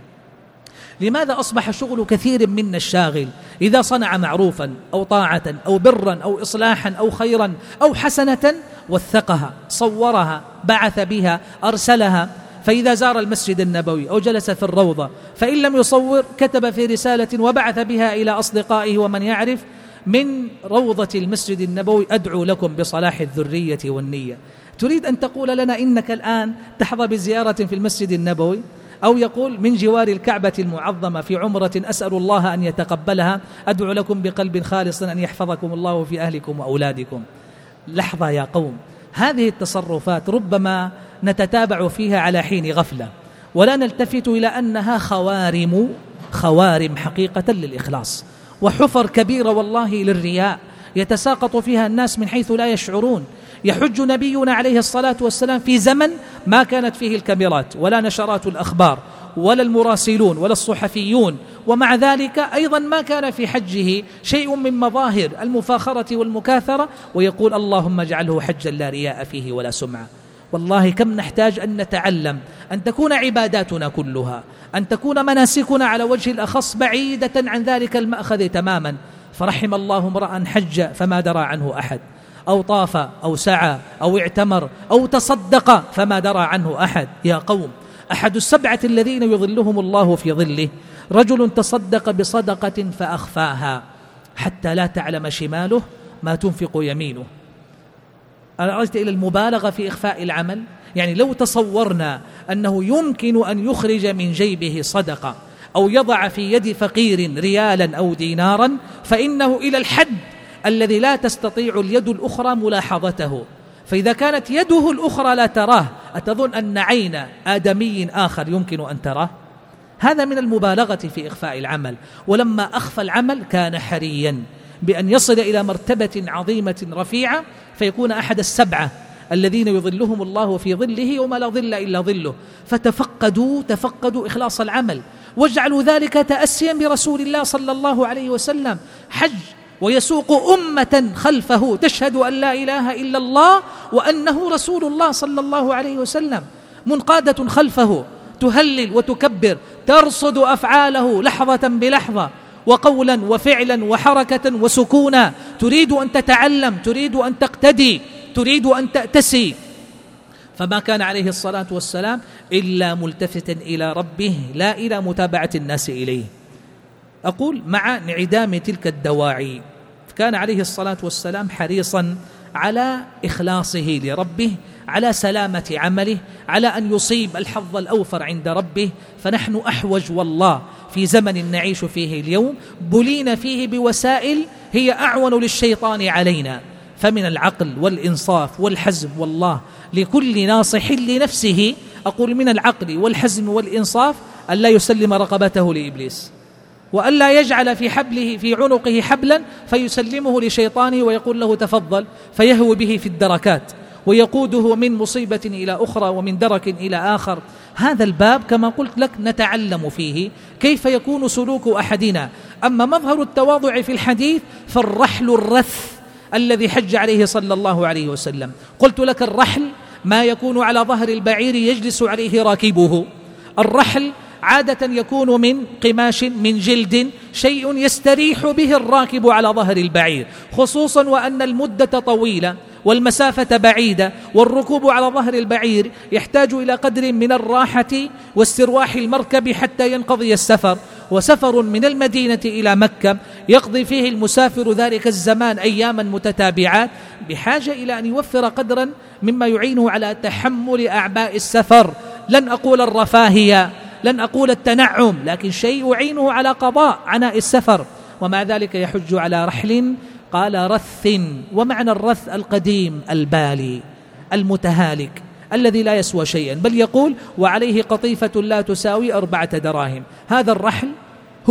[SPEAKER 2] لماذا أصبح شغل كثير منا الشاغل إذا صنع معروفا أو طاعة أو برا أو إصلاحا أو خيرا أو حسنة وثقها صورها بعث بها أرسلها. فإذا زار المسجد النبوي أو جلس في الروضة فإن لم يصور كتب في رسالة وبعث بها إلى أصدقائه ومن يعرف من روضة المسجد النبوي أدعو لكم بصلاح الذرية والنية. تريد أن تقول لنا إنك الآن تحظى بزيارة في المسجد النبوي؟ أو يقول من جوار الكعبة المعظمة في عمرة أسأل الله أن يتقبلها. أدعو لكم بقلب خالص أن يحفظكم الله في أهلكم وأولادكم. لحظة يا قوم. هذه التصرفات ربما نتتابع فيها على حين غفلة. ولا نلتفت إلى أنها خوارم خوارم حقيقة للإخلاص. وحفر كبيرة والله للرياء. يتساقط فيها الناس من حيث لا يشعرون. يحج نبينا عليه الصلاة والسلام في زمن ما كانت فيه الكاميرات ولا نشرات الأخبار ولا المراسلون ولا الصحفيون ومع ذلك أيضا ما كان في حجه شيء من مظاهر المفاخرة والمكاثرة ويقول اللهم اجعله حجا لا رياء فيه ولا سمعة. والله كم نحتاج أن نتعلم أن تكون عباداتنا كلها أن تكون مناسكنا على وجه الأخص بعيدة عن ذلك المأخذ تماما. فرحم الله امرأ حج فما درى عنه أحد. أو طاف أو سعى أو اعتمر أو تصدق فما درى عنه أحد. يا قوم أحد السبعة الذين يظلهم الله في ظله رجل تصدق بصدقة فأخفاها حتى لا تعلم شماله ما تنفق يمينه. أرجت إلى المبالغة في إخفاء العمل. يعني لو تصورنا أنه يمكن أن يخرج من جيبه صدقة أو يضع في يد فقير ريالا أو دينارا فإنه إلى الحد الذي لا تستطيع اليد الأخرى ملاحظته. فإذا كانت يده الأخرى لا تراه أتظن أن عين آدمي آخر يمكن أن تراه؟ هذا من المبالغة في إخفاء العمل. ولما أخفى العمل كان حريا بأن يصل إلى مرتبة عظيمة رفيعة فيكون أحد السبعة الذين يظلهم الله في ظله وما لا ظل إلا ظله. فتفقدوا تفقدوا إخلاص العمل. واجعلوا ذلك تأسيا برسول الله صلى الله عليه وسلم. حج ويسوق أمة خلفه تشهد أن لا إله إلا الله وأنه رسول الله صلى الله عليه وسلم منقادة خلفه تهلل وتكبر ترصد أفعاله لحظة بلحظة وقولا وفعلا وحركة وسكونا. تريد أن تتعلم تريد أن تقتدي تريد أن تأتسي. فما كان عليه الصلاة والسلام إلا ملتفتا إلى ربه لا إلى متابعة الناس إليه. أقول مع انعدام تلك الدواعي كان عليه الصلاة والسلام حريصا على إخلاصه لربه على سلامة عمله على أن يصيب الحظ الأوفر عند ربه فنحن أحوج والله في زمن نعيش فيه اليوم بلين فيه بوسائل هي أعون للشيطان علينا فمن العقل والإنصاف والحزم والله لكل ناصح لنفسه أقول من العقل والحزم والإنصاف أن لا يسلم رقبته لإبليس. وأن لا يجعل في حبله في عنقه حبلا فيسلمه لشيطانه ويقول له تفضل فيهوي به في الدركات ويقوده من مصيبة إلى أخرى ومن درك إلى آخر. هذا الباب كما قلت لك نتعلم فيه كيف يكون سلوك أحدنا. أما مظهر التواضع في الحديث فالرحل الرث الذي حج عليه صلى الله عليه وسلم. قلت لك الرحل ما يكون على ظهر البعير يجلس عليه راكبه. الرحل عادة يكون من قماش من جلد شيء يستريح به الراكب على ظهر البعير خصوصا وأن المدة طويلة والمسافة بعيدة والركوب على ظهر البعير يحتاج إلى قدر من الراحة واسترواح المركب حتى ينقضي السفر. وسفر من المدينة إلى مكة يقضي فيه المسافر ذلك الزمان أياما متتابعات بحاجة إلى أن يوفر قدرا مما يعينه على تحمل أعباء السفر. لن أقول الرفاهية لن أقول التنعم لكن شيء يعينه على قضاء عناء السفر. ومع ذلك يحج على رحل قال رث ومعنى الرث القديم البالي المتهالك الذي لا يسوى شيئا. بل يقول وعليه قطيفة لا تساوي أربعة دراهم. هذا الرحل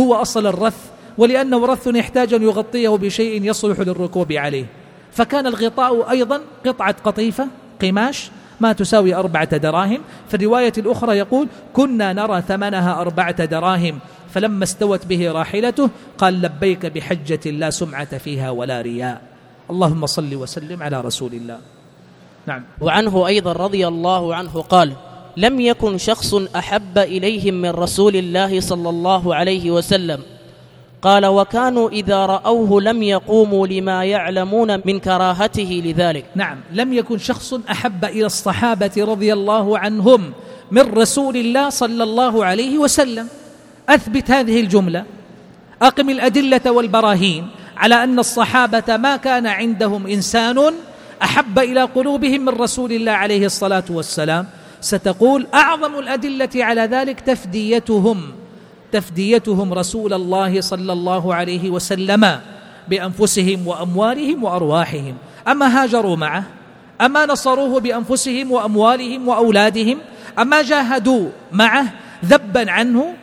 [SPEAKER 2] هو أصل الرث ولأنه رث يحتاج أن يغطيه بشيء يصلح للركوب عليه. فكان الغطاء أيضا قطعة قطيفة قماش ما تساوي أربعة دراهم. في الرواية الأخرى يقول كنا نرى ثمنها أربعة دراهم فلما استوت به راحلته قال لبيك بحجة لا سمعة فيها ولا رياء. اللهم صل وسلم على رسول الله.
[SPEAKER 3] نعم. وعنه أيضا رضي الله عنه قال لم يكن شخص أحب إليهم من رسول الله صلى الله عليه وسلم. قال وكانوا إذا رأوه لم يقوموا لما يعلمون من كراهته لذلك.
[SPEAKER 2] نعم لم يكن شخص أحب إلى الصحابة رضي الله عنهم من رسول الله صلى الله عليه وسلم. أثبت هذه الجملة. أقم الأدلة والبراهين على أن الصحابة ما كان عندهم إنسان أحب إلى قلوبهم من رسول الله عليه الصلاة والسلام. ستقول أعظم الأدلة على ذلك تفديتهم. تفديتهم رسول الله صلى الله عليه وسلم بأنفسهم وأموالهم وأرواحهم. أما هاجروا معه أما نصروه بأنفسهم وأموالهم وأولادهم أما جاهدوا معه ذبا عنه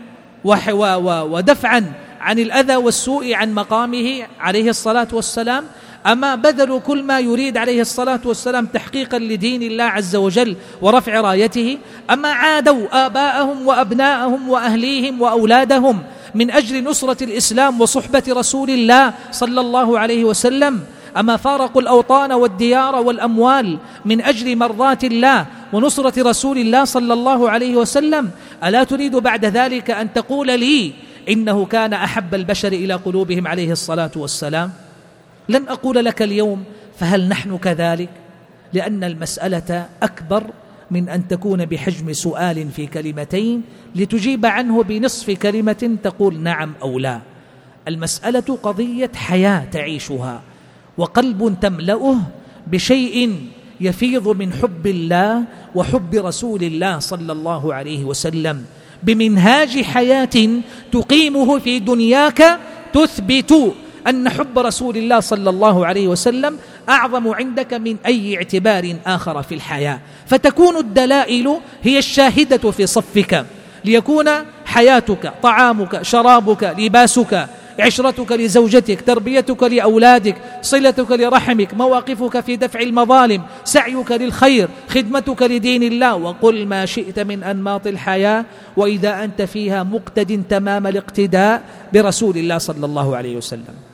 [SPEAKER 2] ودفعا عن الأذى والسوء عن مقامه عليه الصلاة والسلام أما بذلوا كل ما يريد عليه الصلاة والسلام تحقيقا لدين الله عز وجل ورفع رايته أما عادوا آباءهم وأبناءهم وأهليهم وأولادهم من أجل نصرة الإسلام وصحبة رسول الله صلى الله عليه وسلم أما فارقوا الأوطان والديار والأموال من أجل مرضاة الله ونصرة رسول الله صلى الله عليه وسلم ألا تريد بعد ذلك أن تقول لي إنه كان أحب البشر إلى قلوبهم عليه الصلاة والسلام؟ لن أقول لك اليوم فهل نحن كذلك؟ لأن المسألة أكبر من أن تكون بحجم سؤال في كلمتين لتجيب عنه بنصف كلمة تقول نعم أو لا. المسألة قضية حياة تعيشها وقلب تملأه بشيء يفيض من حب الله وحب رسول الله صلى الله عليه وسلم. بمنهاج حياة تقيمه في دنياك تثبت أن حب رسول الله صلى الله عليه وسلم أعظم عندك من أي اعتبار آخر في الحياة. فتكون الدلائل هي الشاهدة في صفك. ليكون حياتك طعامك شرابك لباسك عشرتك لزوجتك تربيتك لأولادك صلتك لرحمك مواقفك في دفع المظالم سعيك للخير خدمتك لدين الله وقل ما شئت من أنماط الحياة وإذا أنت فيها مقتد تمام الاقتداء برسول الله صلى الله عليه وسلم.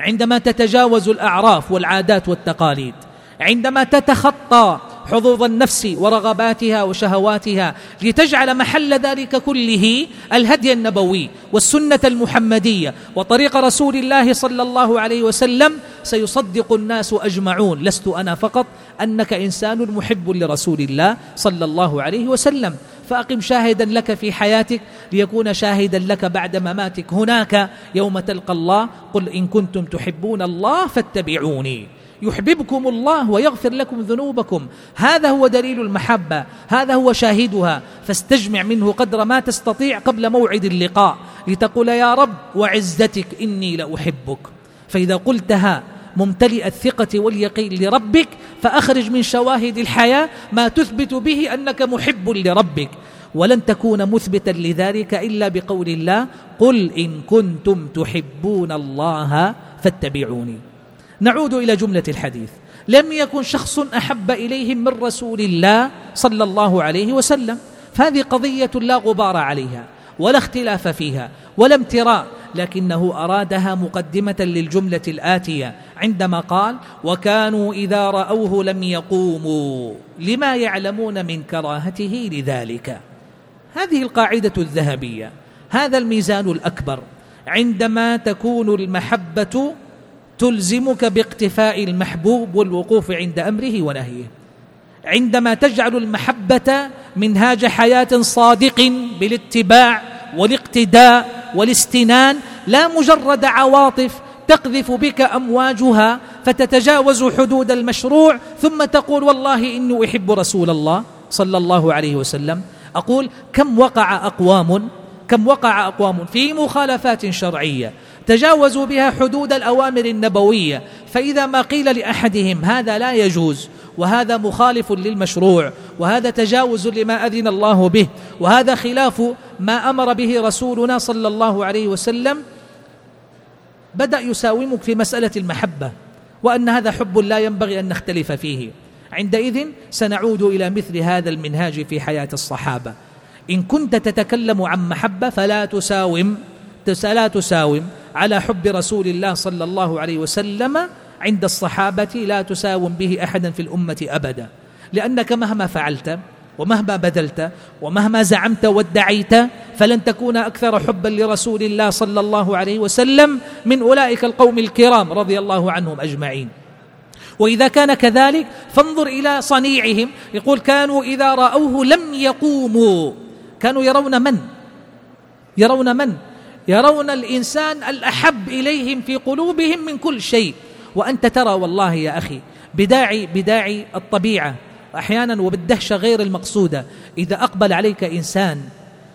[SPEAKER 2] عندما تتجاوز الأعراف والعادات والتقاليد عندما تتخطى حظوظ النفس ورغباتها وشهواتها لتجعل محل ذلك كله الهدي النبوي والسنة المحمدية وطريق رسول الله صلى الله عليه وسلم سيصدق الناس أجمعون. لست أنا فقط أنك إنسان محب لرسول الله صلى الله عليه وسلم. فأقم شاهدا لك في حياتك ليكون شاهدا لك بعد مماتك. هناك يوم تلقى الله قل إن كنتم تحبون الله فاتبعوني. يحببكم الله ويغفر لكم ذنوبكم. هذا هو دليل المحبة. هذا هو شاهدها. فاستجمع منه قدر ما تستطيع قبل موعد اللقاء. لتقول يا رب وعزتك إني لأحبك. فإذا قلتها ممتلئ الثقة واليقين لربك فأخرج من شواهد الحياة ما تثبت به أنك محب لربك. ولن تكون مثبتا لذلك إلا بقول الله قل إن كنتم تحبون الله فاتبعوني. نعود إلى جملة الحديث. لم يكن شخص أحب إليهم من رسول الله صلى الله عليه وسلم. فهذه قضية لا غبار عليها ولا اختلاف فيها ولا امتراء لكنه أرادها مقدمة للجملة الآتية عندما قال وكانوا إذا رأوه لم يقوموا لما يعلمون من كراهته لذلك. هذه القاعدة الذهبية هذا الميزان الأكبر. عندما تكون المحبة تلزمك باقتفاء المحبوب والوقوف عند أمره ونهيه. عندما تجعل المحبة منهاج حياة صادق بالاتباع والاقتداء والاستنان لا مجرد عواطف تقذف بك أمواجها فتتجاوز حدود المشروع ثم تقول والله إني أحب رسول الله صلى الله عليه وسلم. أقول كم وقع أقوام كم وقع أقوام في مخالفات شرعية تجاوزوا بها حدود الأوامر النبوية فإذا ما قيل لأحدهم هذا لا يجوز وهذا مخالف للمشروع وهذا تجاوز لما أذن الله به وهذا خلاف ما أمر به رسولنا صلى الله عليه وسلم بدأ يساومك في مسألة المحبة وأن هذا حب لا ينبغي أن نختلف فيه. عندئذ سنعود إلى مثل هذا المنهاج في حياة الصحابة. إن كنت تتكلم عن محبة فلا تساوم لا تساوم. على حب رسول الله صلى الله عليه وسلم عند الصحابة لا تساوم به أحدا في الأمة أبدا. لأنك مهما فعلت ومهما بذلت ومهما زعمت وادعيت فلن تكون أكثر حبا لرسول الله صلى الله عليه وسلم من أولئك القوم الكرام رضي الله عنهم أجمعين. وإذا كان كذلك فانظر إلى صنيعهم. يقول كانوا إذا رأوه لم يقوموا. كانوا يرون من؟ يرون من؟ يرون الإنسان الأحب إليهم في قلوبهم من كل شيء. وأنت ترى والله يا أخي بداعي بداعي الطبيعة. أحيانا وبالدهشة غير المقصودة. إذا أقبل عليك إنسان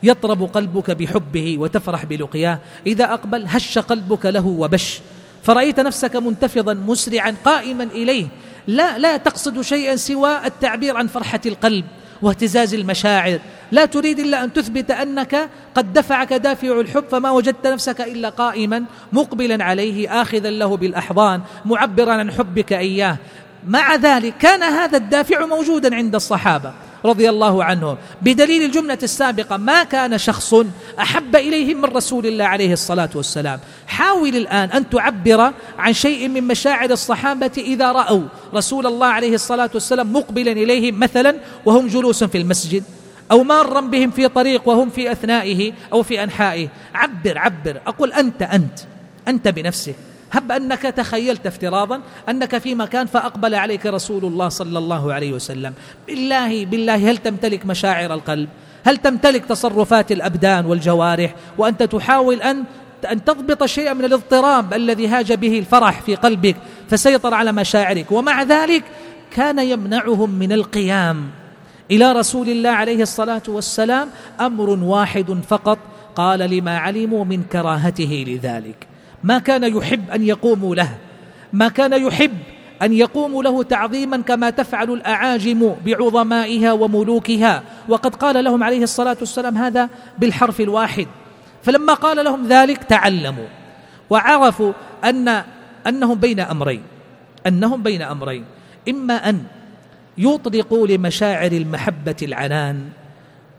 [SPEAKER 2] يطرب قلبك بحبه وتفرح بلقياه. إذا أقبل هش قلبك له وبش. فرأيت نفسك منتفضا مسرعا قائما إليه. لا لا تقصد شيئا سوى التعبير عن فرحة القلب واهتزاز المشاعر. لا تريد إلا أن تثبت أنك قد دفعك دافع الحب فما وجدت نفسك إلا قائما مقبلا عليه آخذا له بالأحضان معبرا عن حبك إياه. مع ذلك كان هذا الدافع موجودا عند الصحابة. رضي الله عنهم بدليل الجملة السابقة ما كان شخص أحب إليهم من رسول الله عليه الصلاة والسلام. حاول الآن أن تعبر عن شيء من مشاعر الصحابة إذا رأوا رسول الله عليه الصلاة والسلام مقبلا إليهم مثلا وهم جلوس في المسجد أو مارا بهم في طريق وهم في أثنائه أو في أنحائه. عبر عبر. أقول أنت أنت. أنت بنفسك. هب أنك تخيلت افتراضا أنك في مكان فأقبل عليك رسول الله صلى الله عليه وسلم. بالله بالله هل تمتلك مشاعر القلب؟ هل تمتلك تصرفات الأبدان والجوارح؟ وأنت تحاول أن أن تضبط شيئا من الاضطراب الذي هاج به الفرح في قلبك فسيطر على مشاعرك. ومع ذلك كان يمنعهم من القيام. إلى رسول الله عليه الصلاة والسلام أمر واحد فقط. قال لما علموا من كراهته لذلك. ما كان يحب أن يقوموا له ما كان يحب أن يقوموا له تعظيما كما تفعل الأعاجم بعظمائها وملوكها. وقد قال لهم عليه الصلاة والسلام هذا بالحرف الواحد. فلما قال لهم ذلك تعلموا وعرفوا أن أنهم بين أمرين أنهم بين أمرين. إما أن يطلقوا لمشاعر المحبة العنان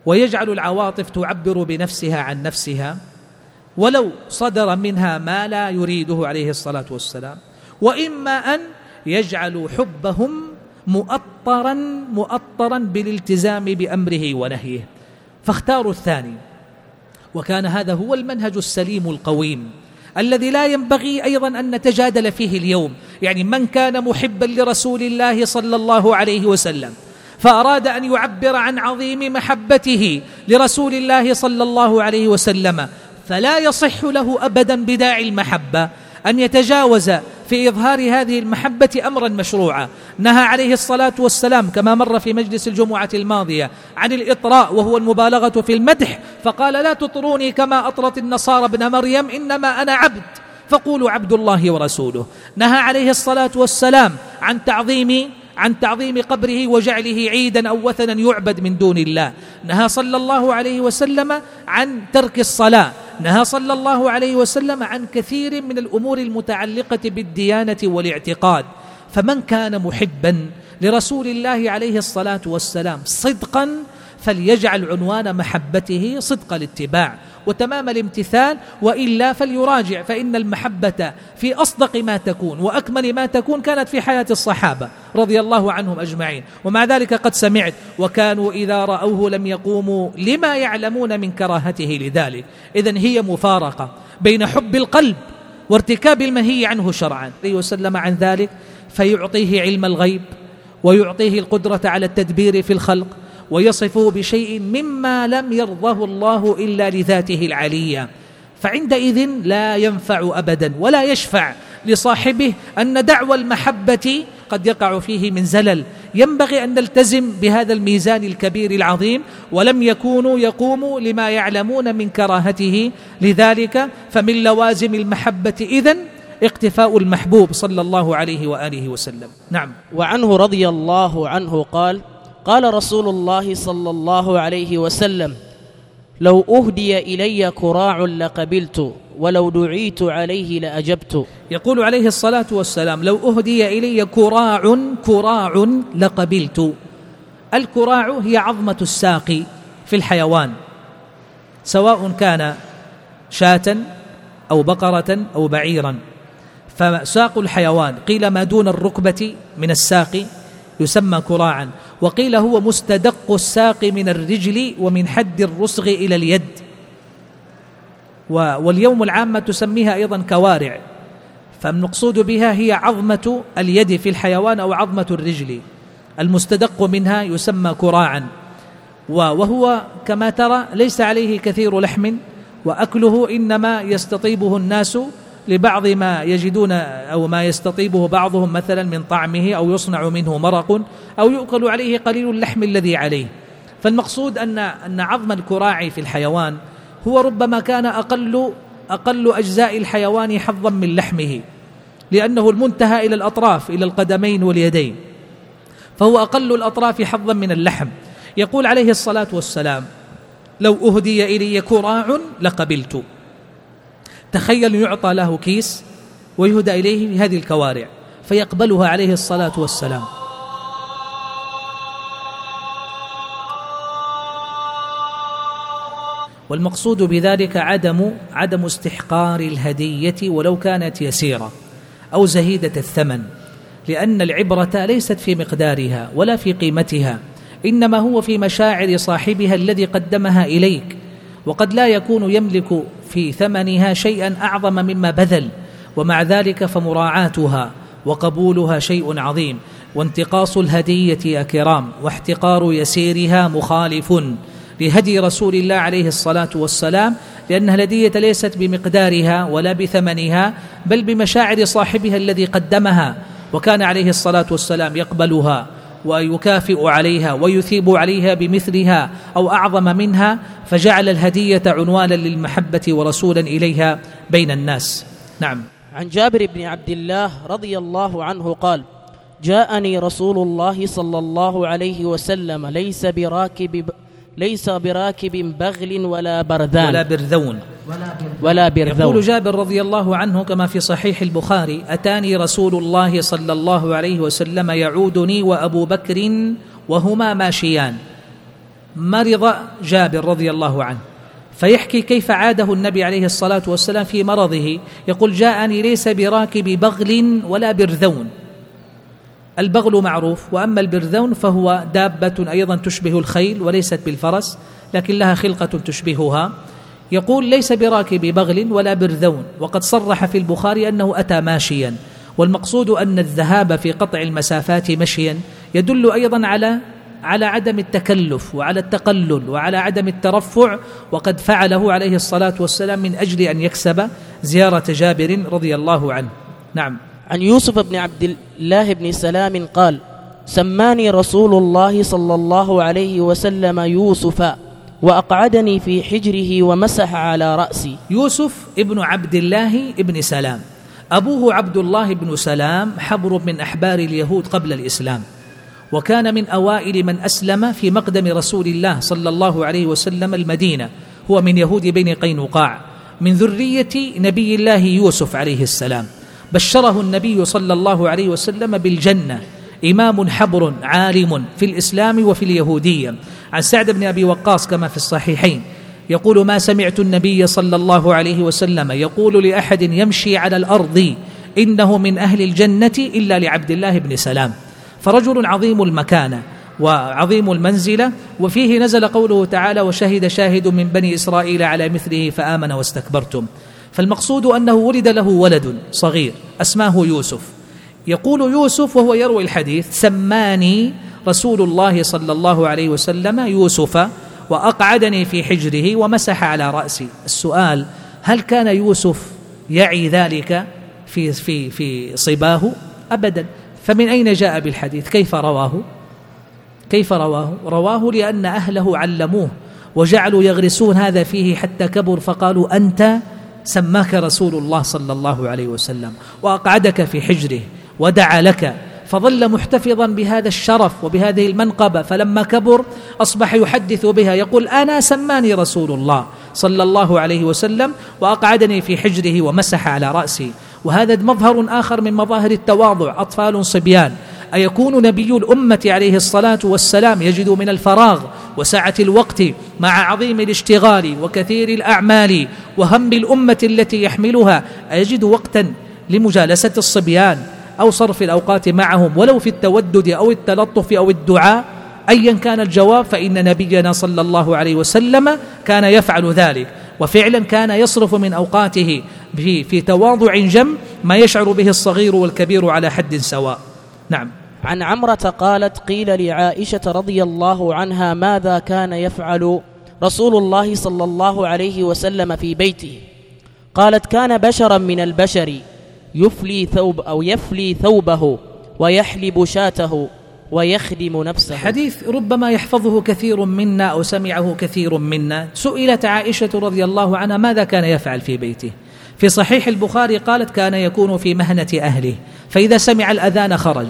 [SPEAKER 2] ويجعل العواطف تعبر بنفسها عن نفسها ولو صدر منها ما لا يريده عليه الصلاة والسلام. وإما أن يجعلوا حبهم مؤطرا مؤطرا بالالتزام بأمره ونهيه. فاختاروا الثاني. وكان هذا هو المنهج السليم القويم الذي لا ينبغي أيضا أن نتجادل فيه اليوم. يعني من كان محبا لرسول الله صلى الله عليه وسلم فأراد أن يعبر عن عظيم محبته لرسول الله صلى الله عليه وسلم فلا يصح له ابدا بداعي المحبة أن يتجاوز في إظهار هذه المحبة امرا مشروعا نهى عليه الصلاة والسلام كما مر في مجلس الجمعة الماضية عن الإطراء وهو المبالغة في المدح فقال لا تطروني كما أطرت النصارى ابن مريم إنما أنا عبد فقولوا عبد الله ورسوله. نهى عليه الصلاة والسلام عن تعظيم عن تعظيم قبره وجعله عيدا أو وثنا يعبد من دون الله. نهى صلى الله عليه وسلم عن ترك الصلاة. نهى صلى الله عليه وسلم عن كثير من الأمور المتعلقة بالديانة والاعتقاد. فمن كان محبا لرسول الله عليه الصلاة والسلام صدقا فليجعل عنوان محبته صدق الاتباع. وتمام الامتثال وإلا فليراجع فإن المحبة في أصدق ما تكون وأكمل ما تكون كانت في حياة الصحابة رضي الله عنهم أجمعين. ومع ذلك قد سمعت وكانوا إذا رأوه لم يقوموا لما يعلمون من كراهته لذلك. اذا هي مفارقة بين حب القلب وارتكاب المنهي عنه شرعا. وسلم عن ذلك فيعطيه علم الغيب ويعطيه القدرة على التدبير في الخلق ويصفه بشيء مما لم يرضه الله إلا لذاته العلية. فعندئذ لا ينفع ابدا ولا يشفع لصاحبه أن دعوى المحبة قد يقع فيه من زلل. ينبغي أن نلتزم بهذا الميزان الكبير العظيم ولم يكونوا يقوموا لما يعلمون من كراهته. لذلك فمن لوازم المحبة إذن اقتفاء المحبوب صلى الله عليه وآله وسلم. نعم.
[SPEAKER 3] وعنه رضي الله عنه قال قال رسول الله صلى الله عليه وسلم لو أهدي إلي كراع لقبلت ولو دعيت عليه لأجبت.
[SPEAKER 2] يقول عليه الصلاة والسلام لو أهدي إلي كراع كراع لقبلت. الكراع هي عظمة الساق في الحيوان سواء كان شاة أو بقرة أو بعيرا. فساق الحيوان قيل ما دون الركبة من الساق يسمى كراعا. وقيل هو مستدق الساق من الرجل ومن حد الرسغ إلى اليد. واليوم العامة تسميها أيضا كوارع. فالمقصود بها هي عظمة اليد في الحيوان أو عظمة الرجل. المستدق منها يسمى كراعا. وهو كما ترى ليس عليه كثير لحم. وأكله إنما يستطيبه الناس لبعض ما يجدون أو ما يستطيبه بعضهم مثلا من طعمه أو يصنع منه مرق أو يؤكل عليه قليل اللحم الذي عليه. فالمقصود ان أن عظم الكراع في الحيوان هو ربما كان أقل أقل أجزاء الحيوان حظا من لحمه لأنه المنتهى إلى الأطراف إلى القدمين واليدين فهو أقل الأطراف حظا من اللحم. يقول عليه الصلاة والسلام لو أهدي إلي كراع لقبلت. تخيل يعطى له كيس ويهدى إليه هذه الكوارع فيقبلها عليه الصلاة والسلام. والمقصود بذلك عدم عدم استحقار الهدية ولو كانت يسيرة أو زهيدة الثمن لأن العبرة ليست في مقدارها ولا في قيمتها إنما هو في مشاعر صاحبها الذي قدمها إليك. وقد لا يكون يملك في ثمنها شيئا أعظم مما بذل ومع ذلك فمراعاتها وقبولها شيء عظيم. وانتقاص الهدية يا كرام واحتقار يسيرها مخالف لهدي رسول الله عليه الصلاة والسلام لأن الهدية ليست بمقدارها ولا بثمنها بل بمشاعر صاحبها الذي قدمها وكان عليه الصلاة والسلام يقبلها. ويكافئ عليها ويثيب عليها بمثلها أو أعظم منها فجعل الهدية عنوانا للمحبة ورسولا إليها بين الناس. نعم.
[SPEAKER 3] عن جابر بن عبد الله رضي الله عنه قال جاءني رسول الله صلى الله عليه وسلم ليس براكب ليس براكب بغل ولا برذان.
[SPEAKER 2] ولا برذون.
[SPEAKER 3] ولا
[SPEAKER 2] يقول
[SPEAKER 3] برذون
[SPEAKER 2] جابر رضي الله عنه كما في صحيح البخاري أتاني رسول الله صلى الله عليه وسلم يعودني وأبو بكر وهما ماشيان. مرض جابر رضي الله عنه. فيحكي كيف عاده النبي عليه الصلاة والسلام في مرضه. يقول جاءني ليس براكب بغل ولا برذون. البغل معروف وأما البرذون فهو دابة أيضا تشبه الخيل وليست بالفرس لكن لها خلقة تشبهها. يقول ليس براكب بغل ولا برذون وقد صرح في البخاري أنه أتى ماشيا والمقصود أن الذهاب في قطع المسافات مشيا يدل أيضا على على عدم التكلف وعلى التقلل وعلى عدم الترفع وقد فعله عليه الصلاة والسلام من أجل أن يكسب زيارة جابر رضي الله عنه. نعم.
[SPEAKER 3] عن يوسف بن عبد الله بن سلام قال سماني رسول الله صلى الله عليه وسلم يوسف وأقعدني في حجره ومسح على رأسي.
[SPEAKER 2] يوسف ابن عبد الله ابن سلام. أبوه عبد الله بن سلام حبر من أحبار اليهود قبل الإسلام. وكان من أوائل من أسلم في مقدم رسول الله صلى الله عليه وسلم المدينة. هو من يهود بني قينقاع من ذرية نبي الله يوسف عليه السلام. بشره النبي صلى الله عليه وسلم بالجنة. إمام حبر عالم في الإسلام وفي اليهودية. عن سعد بن أبي وقاص كما في الصحيحين. يقول ما سمعت النبي صلى الله عليه وسلم يقول لأحد يمشي على الأرض إنه من أهل الجنة إلا لعبد الله بن سلام. فرجل عظيم المكانه وعظيم المنزلة وفيه نزل قوله تعالى وشهد شاهد من بني إسرائيل على مثله فآمن واستكبرتم. فالمقصود أنه ولد له ولد صغير أسماه يوسف. يقول يوسف وهو يروي الحديث سماني رسول الله صلى الله عليه وسلم يوسف وأقعدني في حجره ومسح على رأسي. السؤال هل كان يوسف يعي ذلك في في في صباه؟ ابدا. فمن أين جاء بالحديث؟ كيف رواه؟ كيف رواه؟ رواه لأن أهله علموه وجعلوا يغرسون هذا فيه حتى كبر فقالوا أنت سماك رسول الله صلى الله عليه وسلم وأقعدك في حجره ودعا لك فظل محتفظا بهذا الشرف وبهذه المنقبة فلما كبر أصبح يحدث بها يقول أنا سماني رسول الله صلى الله عليه وسلم وأقعدني في حجره ومسح على رأسي. وهذا مظهر آخر من مظاهر التواضع أطفال صبيان. أيكون نبي الأمة عليه الصلاة والسلام يجد من الفراغ وسعة الوقت مع عظيم الاشتغال وكثير الأعمال وهم الأمة التي يحملها أيجد وقتا لمجالسة الصبيان أو صرف الأوقات معهم ولو في التودد أو التلطف أو الدعاء. أيا كان الجواب فإن نبينا صلى الله عليه وسلم كان يفعل ذلك وفعلا كان يصرف من أوقاته في, في تواضع جم ما يشعر به الصغير والكبير على حد سواء. نعم.
[SPEAKER 3] عن عمرة قالت قيل لعائشة رضي الله عنها ماذا كان يفعل رسول الله صلى الله عليه وسلم في بيته؟ قالت كان بشرا من البشر يفلي ثوب أو يفلي ثوبه ويحلب شاته ويخدم نفسه.
[SPEAKER 2] حديث ربما يحفظه كثير منا أو سمعه كثير منا. سئلت عائشة رضي الله عنها ماذا كان يفعل في بيته؟ في صحيح البخاري قالت كان يكون في مهنة أهله فإذا سمع الأذان خرج.